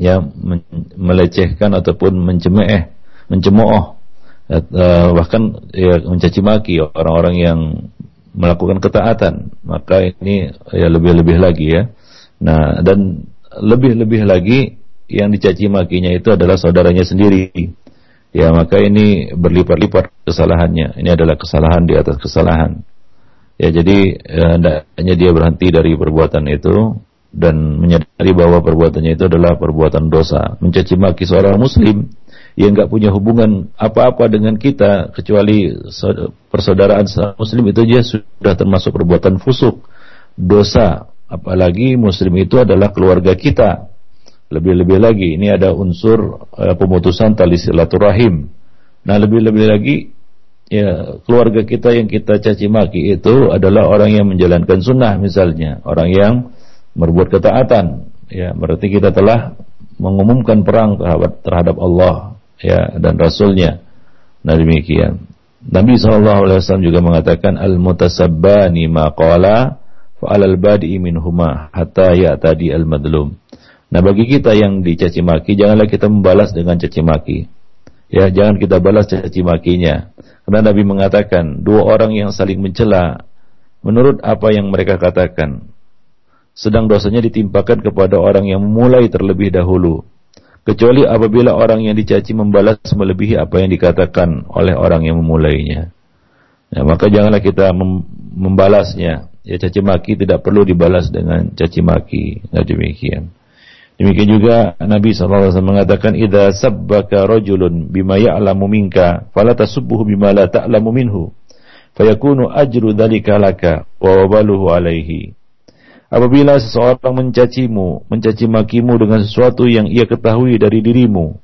ya melecehkan ataupun mencemeh, mencemooh uh, bahkan ya mencaci maki orang-orang yang melakukan ketaatan. Maka ini ya lebih-lebih lagi ya. Nah dan lebih-lebih lagi yang dicaci makinya itu adalah saudaranya sendiri ya maka ini berlipat-lipat kesalahannya. Ini adalah kesalahan di atas kesalahan. Ya jadi hendaknya dia berhenti dari perbuatan itu dan menyadari bahwa perbuatannya itu adalah perbuatan dosa. Mencaci maki seorang muslim yang nggak punya hubungan apa-apa dengan kita kecuali persaudaraan muslim itu dia sudah termasuk perbuatan fusuk dosa. Apalagi muslim itu adalah keluarga kita lebih-lebih lagi ini ada unsur uh, pemutusan tali silaturahim nah lebih-lebih lagi ya keluarga kita yang kita caci maki itu adalah orang yang menjalankan sunnah misalnya orang yang berbuat ketaatan ya berarti kita telah mengumumkan perang terhadap Allah ya dan rasulnya. Nah demikian. Nabi SAW juga mengatakan al-mutasabbani maqala fa alal badi minhuma hatta ya'tadi al-madlum. Nah bagi kita yang dicaci maki janganlah kita membalas dengan caci maki. Ya, jangan kita balas caci makinya. Karena Nabi mengatakan dua orang yang saling mencela menurut apa yang mereka katakan sedang dosanya ditimpakan kepada orang yang memulai terlebih dahulu kecuali apabila orang yang dicaci membalas melebihi apa yang dikatakan oleh orang yang memulainya. Ya, maka janganlah kita mem membalasnya. Ya caci maki tidak perlu dibalas dengan caci maki. Nah demikian. Demikian juga Nabi SAW mengatakan idza sabbaka rajulun bima ya'lamu minka fala tasubbuhu bima la ta'lamu minhu fayakunu ajru dzalika laka wa wabaluhu alaihi. Apabila seseorang mencacimu, mencaci makimu dengan sesuatu yang ia ketahui dari dirimu,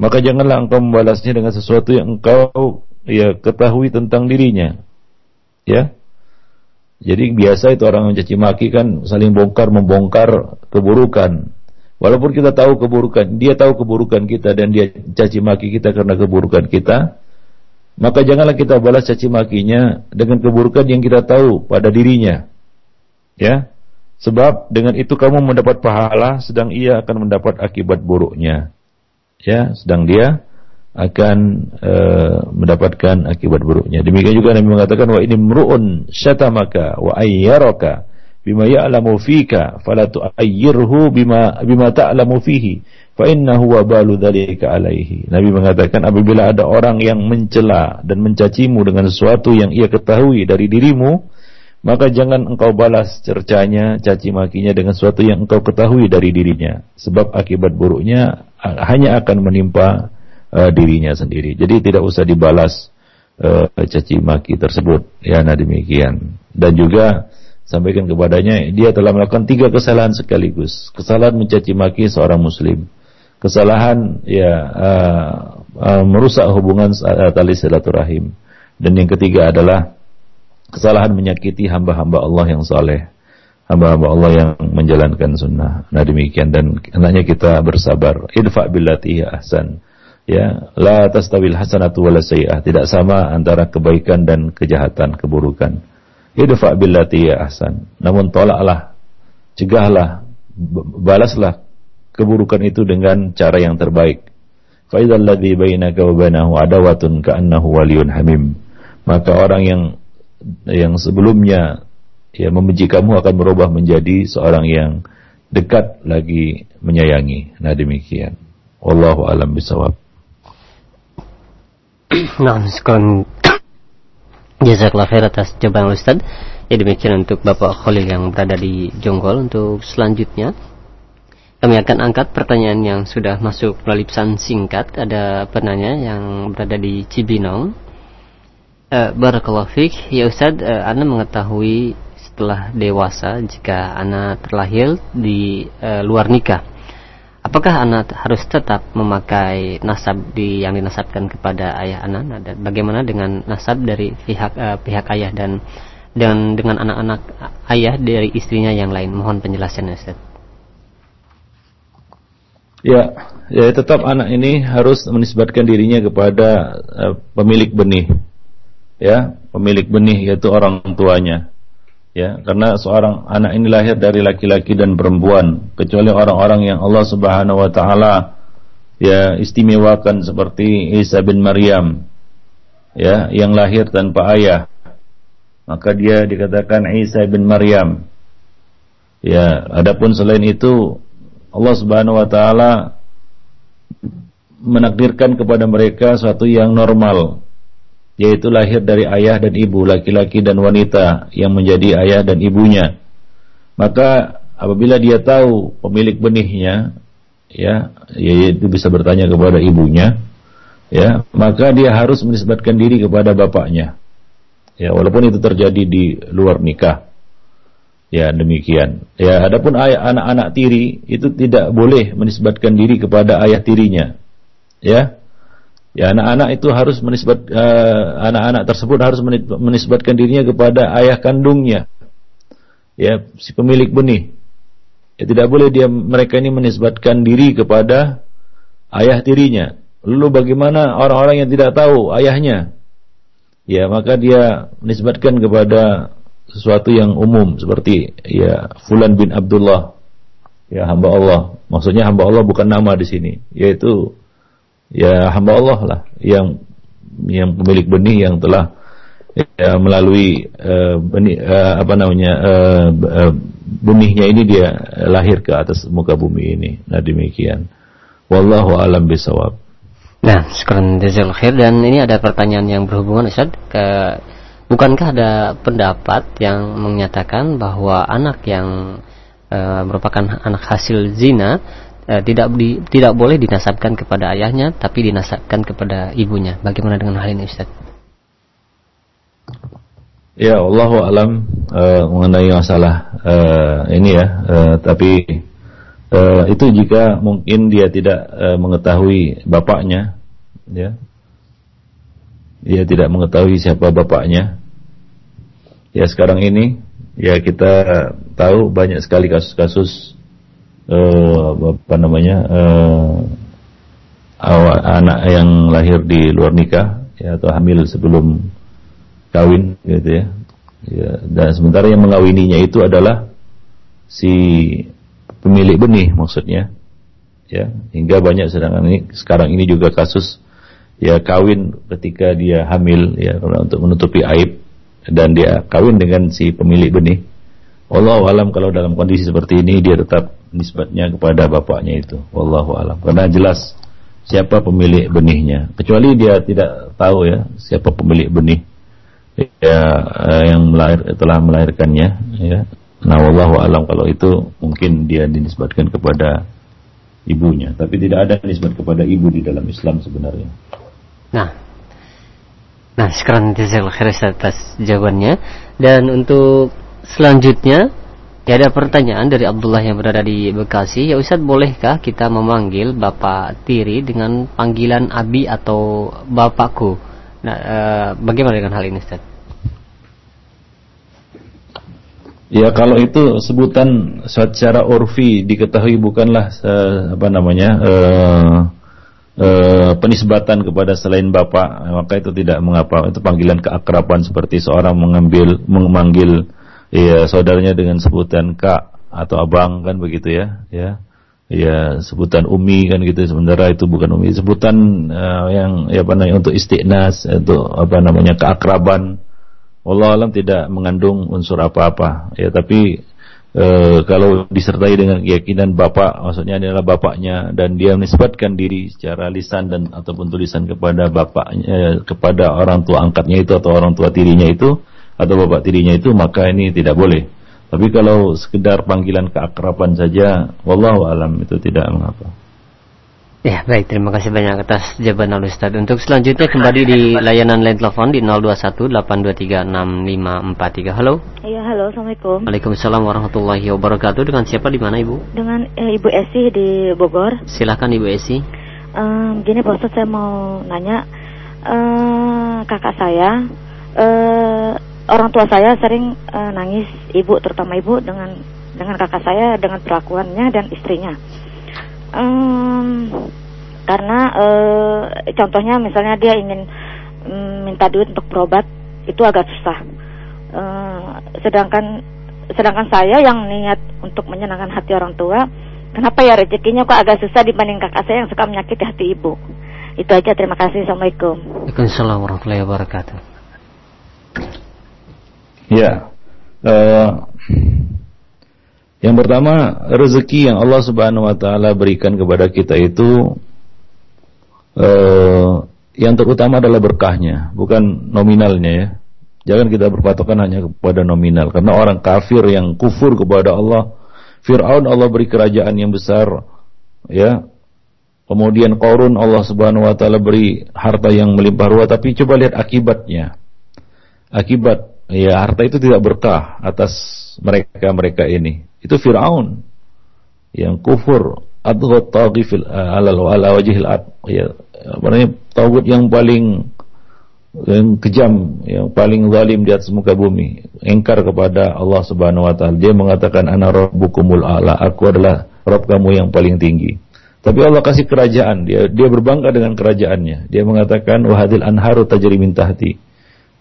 maka janganlah engkau membalasnya dengan sesuatu yang engkau ya ketahui tentang dirinya. Ya. Jadi biasa itu orang mencaci maki kan saling bongkar membongkar keburukan. Walaupun kita tahu keburukan, dia tahu keburukan kita dan dia caci maki kita karena keburukan kita, maka janganlah kita balas caci makinya dengan keburukan yang kita tahu pada dirinya. Ya. Sebab dengan itu kamu mendapat pahala sedang ia akan mendapat akibat buruknya. Ya, sedang dia akan uh, mendapatkan akibat buruknya. Demikian juga Nabi mengatakan wa ini mru'un syatamaka wa ayyaraka bima ya'lamu fika fala tu'ayyirhu bima bima ta'lamu fihi fa innahu wabalu dzalika alaihi. Nabi mengatakan apabila ada orang yang mencela dan mencacimu dengan sesuatu yang ia ketahui dari dirimu, maka jangan engkau balas cercanya, caci makinya dengan sesuatu yang engkau ketahui dari dirinya. Sebab akibat buruknya hanya akan menimpa uh, dirinya sendiri. Jadi tidak usah dibalas uh, caci maki tersebut. Ya, nah demikian. Dan juga sampaikan kepadanya, dia telah melakukan tiga kesalahan sekaligus. Kesalahan mencaci maki seorang muslim. Kesalahan ya uh, uh, merusak hubungan uh, tali silaturahim. Dan yang ketiga adalah kesalahan menyakiti hamba-hamba Allah yang saleh, hamba-hamba Allah yang menjalankan sunnah. Nah demikian dan hendaknya kita bersabar. Idfa billati ahsan. Ya, la tastawil hasanatu wala sayi'ah. Tidak sama antara kebaikan dan kejahatan, keburukan. Idfa billati ahsan. Namun tolaklah, cegahlah, balaslah keburukan itu dengan cara yang terbaik. Fa idzal ladzi bainaka wa bainahu adawatun ka'annahu waliyun hamim. Maka orang yang yang sebelumnya ya membenci kamu akan berubah menjadi seorang yang dekat lagi menyayangi. Nah demikian. Wallahu alam bisawab. Nah, sekarang jazakallah khair atas jawaban Ustaz. Ya demikian untuk Bapak Khalil yang berada di Jonggol untuk selanjutnya. Kami akan angkat pertanyaan yang sudah masuk melalui pesan singkat. Ada penanya yang berada di Cibinong. Uh, Barakallahu ya Ustaz, uh, Anda mengetahui setelah dewasa jika anak terlahir di uh, luar nikah, apakah anak harus tetap memakai nasab di yang dinasabkan kepada ayah anak? Dan bagaimana dengan nasab dari pihak uh, pihak ayah dan dan dengan anak-anak ayah dari istrinya yang lain? Mohon penjelasannya Ustaz. Ya, ya tetap anak ini harus menisbatkan dirinya kepada uh, pemilik benih ya pemilik benih yaitu orang tuanya ya karena seorang anak ini lahir dari laki-laki dan perempuan kecuali orang-orang yang Allah Subhanahu wa taala ya istimewakan seperti Isa bin Maryam ya yang lahir tanpa ayah. Maka dia dikatakan Isa bin Maryam. Ya adapun selain itu Allah Subhanahu wa taala menakdirkan kepada mereka suatu yang normal yaitu lahir dari ayah dan ibu, laki-laki dan wanita yang menjadi ayah dan ibunya. Maka apabila dia tahu pemilik benihnya, ya, yaitu bisa bertanya kepada ibunya, ya, maka dia harus menisbatkan diri kepada bapaknya. Ya, walaupun itu terjadi di luar nikah. Ya, demikian. Ya, adapun anak-anak tiri itu tidak boleh menisbatkan diri kepada ayah tirinya. Ya, Ya anak-anak itu harus menisbat eh, anak-anak uh, tersebut harus menisbatkan dirinya kepada ayah kandungnya. Ya, si pemilik benih. Ya tidak boleh dia mereka ini menisbatkan diri kepada ayah tirinya. Lalu bagaimana orang-orang yang tidak tahu ayahnya? Ya, maka dia menisbatkan kepada sesuatu yang umum seperti ya fulan bin Abdullah. Ya hamba Allah. Maksudnya hamba Allah bukan nama di sini, yaitu ya hamba Allah lah yang yang pemilik benih yang telah ya, melalui uh, benih uh, apa namanya uh, uh, benihnya ini dia lahir ke atas muka bumi ini. Nah demikian. Wallahu alam bisawab. Nah, sekarang jazal khair dan ini ada pertanyaan yang berhubungan Ustaz ke bukankah ada pendapat yang menyatakan bahwa anak yang uh, merupakan anak hasil zina eh, tidak di, tidak boleh dinasabkan kepada ayahnya tapi dinasabkan kepada ibunya. Bagaimana dengan hal ini Ustaz? Ya Allah alam uh, mengenai masalah uh, ini ya, uh, tapi uh, itu jika mungkin dia tidak uh, mengetahui bapaknya, ya, dia tidak mengetahui siapa bapaknya. Ya sekarang ini ya kita tahu banyak sekali kasus-kasus uh, apa namanya uh, anak yang lahir di luar nikah ya, atau hamil sebelum kawin gitu ya. ya dan sementara yang mengawininya itu adalah si pemilik benih maksudnya ya hingga banyak sedangkan ini sekarang ini juga kasus ya kawin ketika dia hamil ya untuk menutupi aib dan dia kawin dengan si pemilik benih Allah alam kalau dalam kondisi seperti ini dia tetap nisbatnya kepada bapaknya itu. Wallahu alam. Karena jelas siapa pemilik benihnya. Kecuali dia tidak tahu ya siapa pemilik benih ya eh, yang melahir, telah melahirkannya ya. Nah, wallahu alam kalau itu mungkin dia dinisbatkan kepada ibunya, tapi tidak ada nisbat kepada ibu di dalam Islam sebenarnya. Nah, nah sekarang jazakallahu khair atas jawabannya dan untuk Selanjutnya, ada pertanyaan dari Abdullah yang berada di Bekasi. Ya Ustaz, bolehkah kita memanggil Bapak Tiri dengan panggilan Abi atau Bapakku? Nah, e, bagaimana dengan hal ini Ustaz? Ya kalau itu sebutan secara urfi diketahui bukanlah uh, apa namanya uh, penisbatan kepada selain bapak maka itu tidak mengapa itu panggilan keakraban seperti seorang mengambil memanggil Iya, saudaranya dengan sebutan kak atau abang kan begitu ya, ya. Ya, sebutan umi kan gitu sementara itu bukan umi, sebutan uh, yang ya apa namanya untuk istiqnas, untuk apa namanya keakraban. Allah alam tidak mengandung unsur apa-apa. Ya, tapi uh, kalau disertai dengan keyakinan bapak, maksudnya adalah bapaknya dan dia menisbatkan diri secara lisan dan ataupun tulisan kepada bapaknya, kepada orang tua angkatnya itu atau orang tua tirinya itu, atau bapak tirinya itu maka ini tidak boleh. Tapi kalau sekedar panggilan keakraban saja, wallahu alam itu tidak mengapa. Ya, baik. Terima kasih banyak atas jawaban Al Ustaz. Untuk selanjutnya kembali di layanan line telepon di 0218236543. Halo. Iya, halo. Assalamualaikum. Waalaikumsalam warahmatullahi wabarakatuh. Dengan siapa di mana, Ibu? Dengan eh, Ibu Esi di Bogor. Silakan Ibu Esi. Um, gini Pak Ustaz, saya mau nanya uh, kakak saya uh, orang tua saya sering uh, nangis ibu terutama ibu dengan dengan kakak saya dengan perlakuannya dan istrinya. Um, karena uh, contohnya misalnya dia ingin um, minta duit untuk berobat itu agak susah. Uh, sedangkan sedangkan saya yang niat untuk menyenangkan hati orang tua kenapa ya rezekinya kok agak susah dibanding kakak saya yang suka menyakiti hati ibu? Itu aja terima kasih. Assalamualaikum. Waalaikumsalam warahmatullahi wabarakatuh Ya, uh, Yang pertama, rezeki yang Allah Subhanahu wa taala berikan kepada kita itu eh, yang terutama adalah berkahnya, bukan nominalnya ya. Jangan kita berpatokan hanya kepada nominal karena orang kafir yang kufur kepada Allah, Firaun Allah beri kerajaan yang besar ya. Kemudian Qarun Allah Subhanahu wa taala beri harta yang melimpah ruah tapi coba lihat akibatnya. Akibat ya harta itu tidak berkah atas mereka-mereka ini. Itu Firaun yang kufur adghat taghi ala ala ard ya namanya tauhid yang paling yang kejam, yang paling zalim di atas muka bumi, engkar kepada Allah Subhanahu wa taala. Dia mengatakan ana rabbukumul a'la, aku adalah Rabb kamu yang paling tinggi. Tapi Allah kasih kerajaan, dia dia berbangga dengan kerajaannya. Dia mengatakan wahadil anharu tajri min tahti.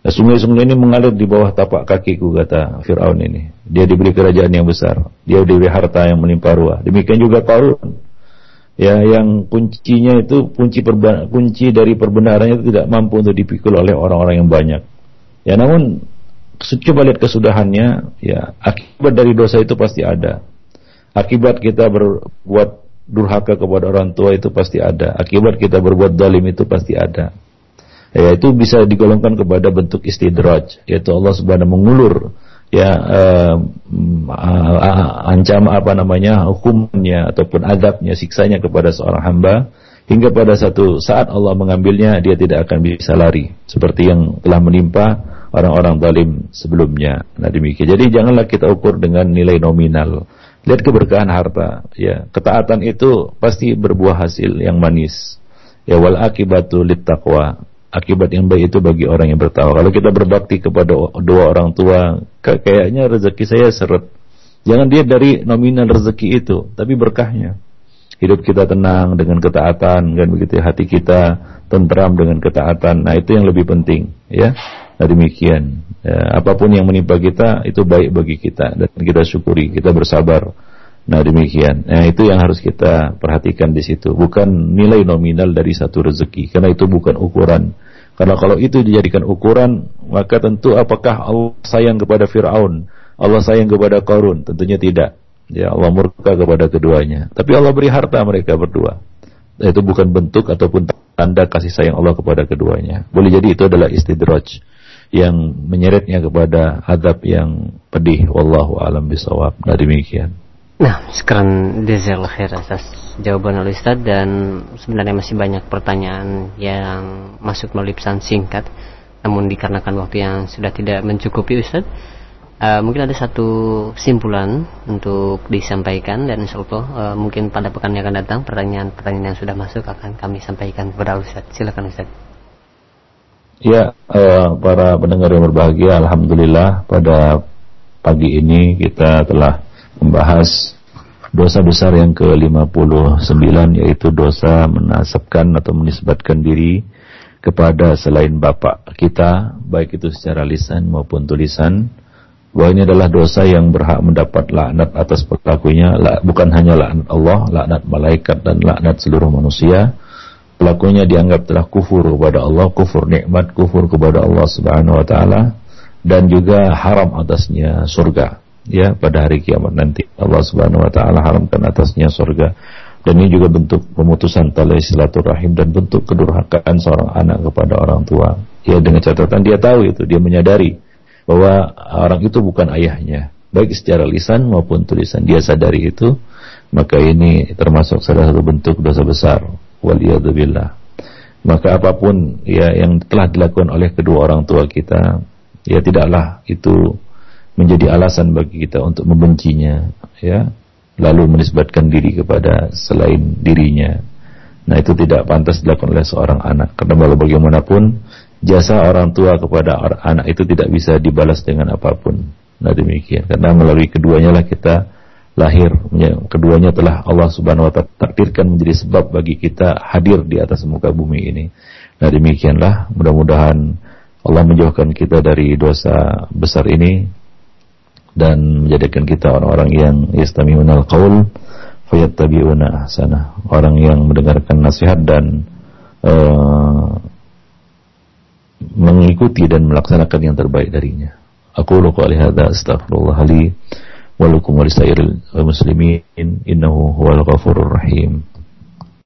Nah, sungai-sungai ini mengalir di bawah tapak kakiku kata Firaun ini. Dia diberi kerajaan yang besar, dia diberi harta yang melimpah ruah. Demikian juga Qarun ya yang kuncinya itu kunci kunci dari perbenarannya itu tidak mampu untuk dipikul oleh orang-orang yang banyak. Ya namun coba lihat kesudahannya, ya akibat dari dosa itu pasti ada. Akibat kita berbuat durhaka kepada orang tua itu pasti ada. Akibat kita berbuat dalim itu pasti ada. Ya itu bisa digolongkan kepada bentuk istidraj, yaitu Allah Subhanahu mengulur ya uh, uh, ancam apa namanya hukumnya ataupun adabnya siksanya kepada seorang hamba hingga pada satu saat Allah mengambilnya dia tidak akan bisa lari seperti yang telah menimpa orang-orang zalim sebelumnya. Nah demikian. Jadi janganlah kita ukur dengan nilai nominal. Lihat keberkahan harta, ya. Ketaatan itu pasti berbuah hasil yang manis. Ya wal akibatu lit taqwa akibat yang baik itu bagi orang yang bertakwa. Kalau kita berbakti kepada dua orang tua, kayaknya rezeki saya seret. Jangan dia dari nominal rezeki itu, tapi berkahnya. Hidup kita tenang dengan ketaatan, dan begitu hati kita tentram dengan ketaatan. Nah itu yang lebih penting, ya. Nah demikian. Ya, apa pun yang menimpa kita itu baik bagi kita dan kita syukuri, kita bersabar. Nah demikian. Nah itu yang harus kita perhatikan di situ. Bukan nilai nominal dari satu rezeki. Karena itu bukan ukuran. Karena kalau itu dijadikan ukuran, maka tentu apakah Allah sayang kepada Fir'aun? Allah sayang kepada Qarun? Tentunya tidak. Ya Allah murka kepada keduanya. Tapi Allah beri harta mereka berdua. Itu bukan bentuk ataupun tanda kasih sayang Allah kepada keduanya. Boleh jadi itu adalah istidraj yang menyeretnya kepada adab yang pedih. Wallahu alam bisawab. Nah demikian. Nah, sekarang Dezel khair atas jawaban oleh Ustaz dan sebenarnya masih banyak pertanyaan yang masuk melalui pesan singkat namun dikarenakan waktu yang sudah tidak mencukupi Ustaz uh, mungkin ada satu simpulan untuk disampaikan dan insya Allah uh, mungkin pada pekan yang akan datang pertanyaan-pertanyaan yang sudah masuk akan kami sampaikan kepada Ustaz silakan Ustaz Ya, uh, para pendengar yang berbahagia, Alhamdulillah pada pagi ini kita telah membahas dosa besar yang ke-59 yaitu dosa menasabkan atau menisbatkan diri kepada selain bapak kita baik itu secara lisan maupun tulisan. Bahwa ini adalah dosa yang berhak mendapat laknat atas pelakunya. Bukan hanya laknat Allah laknat malaikat dan laknat seluruh manusia. Pelakunya dianggap telah kufur kepada Allah kufur nikmat kufur kepada Allah Subhanahu wa taala dan juga haram atasnya surga ya pada hari kiamat nanti Allah Subhanahu wa taala haramkan atasnya surga. Dan ini juga bentuk pemutusan tali silaturahim dan bentuk kedurhakaan seorang anak kepada orang tua. Ya dengan catatan dia tahu itu dia menyadari bahwa orang itu bukan ayahnya. Baik secara lisan maupun tulisan. Dia sadari itu maka ini termasuk salah satu bentuk dosa besar. Waliyadzubillah maka apa pun ya yang telah dilakukan oleh kedua orang tua kita ya tidaklah itu menjadi alasan bagi kita untuk membencinya ya. Lalu menisbatkan diri kepada selain dirinya. Nah itu tidak pantas dilakukan oleh seorang anak. Karena walau bagaimanapun jasa orang tua kepada anak itu tidak bisa dibalas dengan apa pun. Nah demikian. Karena melalui keduanya lah kita lahir. Keduanya telah Allah Subhanahu wa taala takdirkan menjadi sebab bagi kita hadir di atas muka bumi ini. Nah demikianlah. Mudah-mudahan Allah menjauhkan kita dari dosa besar ini dan menjadikan kita orang-orang yang yastami'unal qaul fayattabi'una ahsana. Orang yang mendengarkan nasihat dan uh, mengikuti dan melaksanakan yang terbaik darinya. Aku qouli hadza astaghfirullah li wa lakum muslimin innahu huwal ghafurur rahim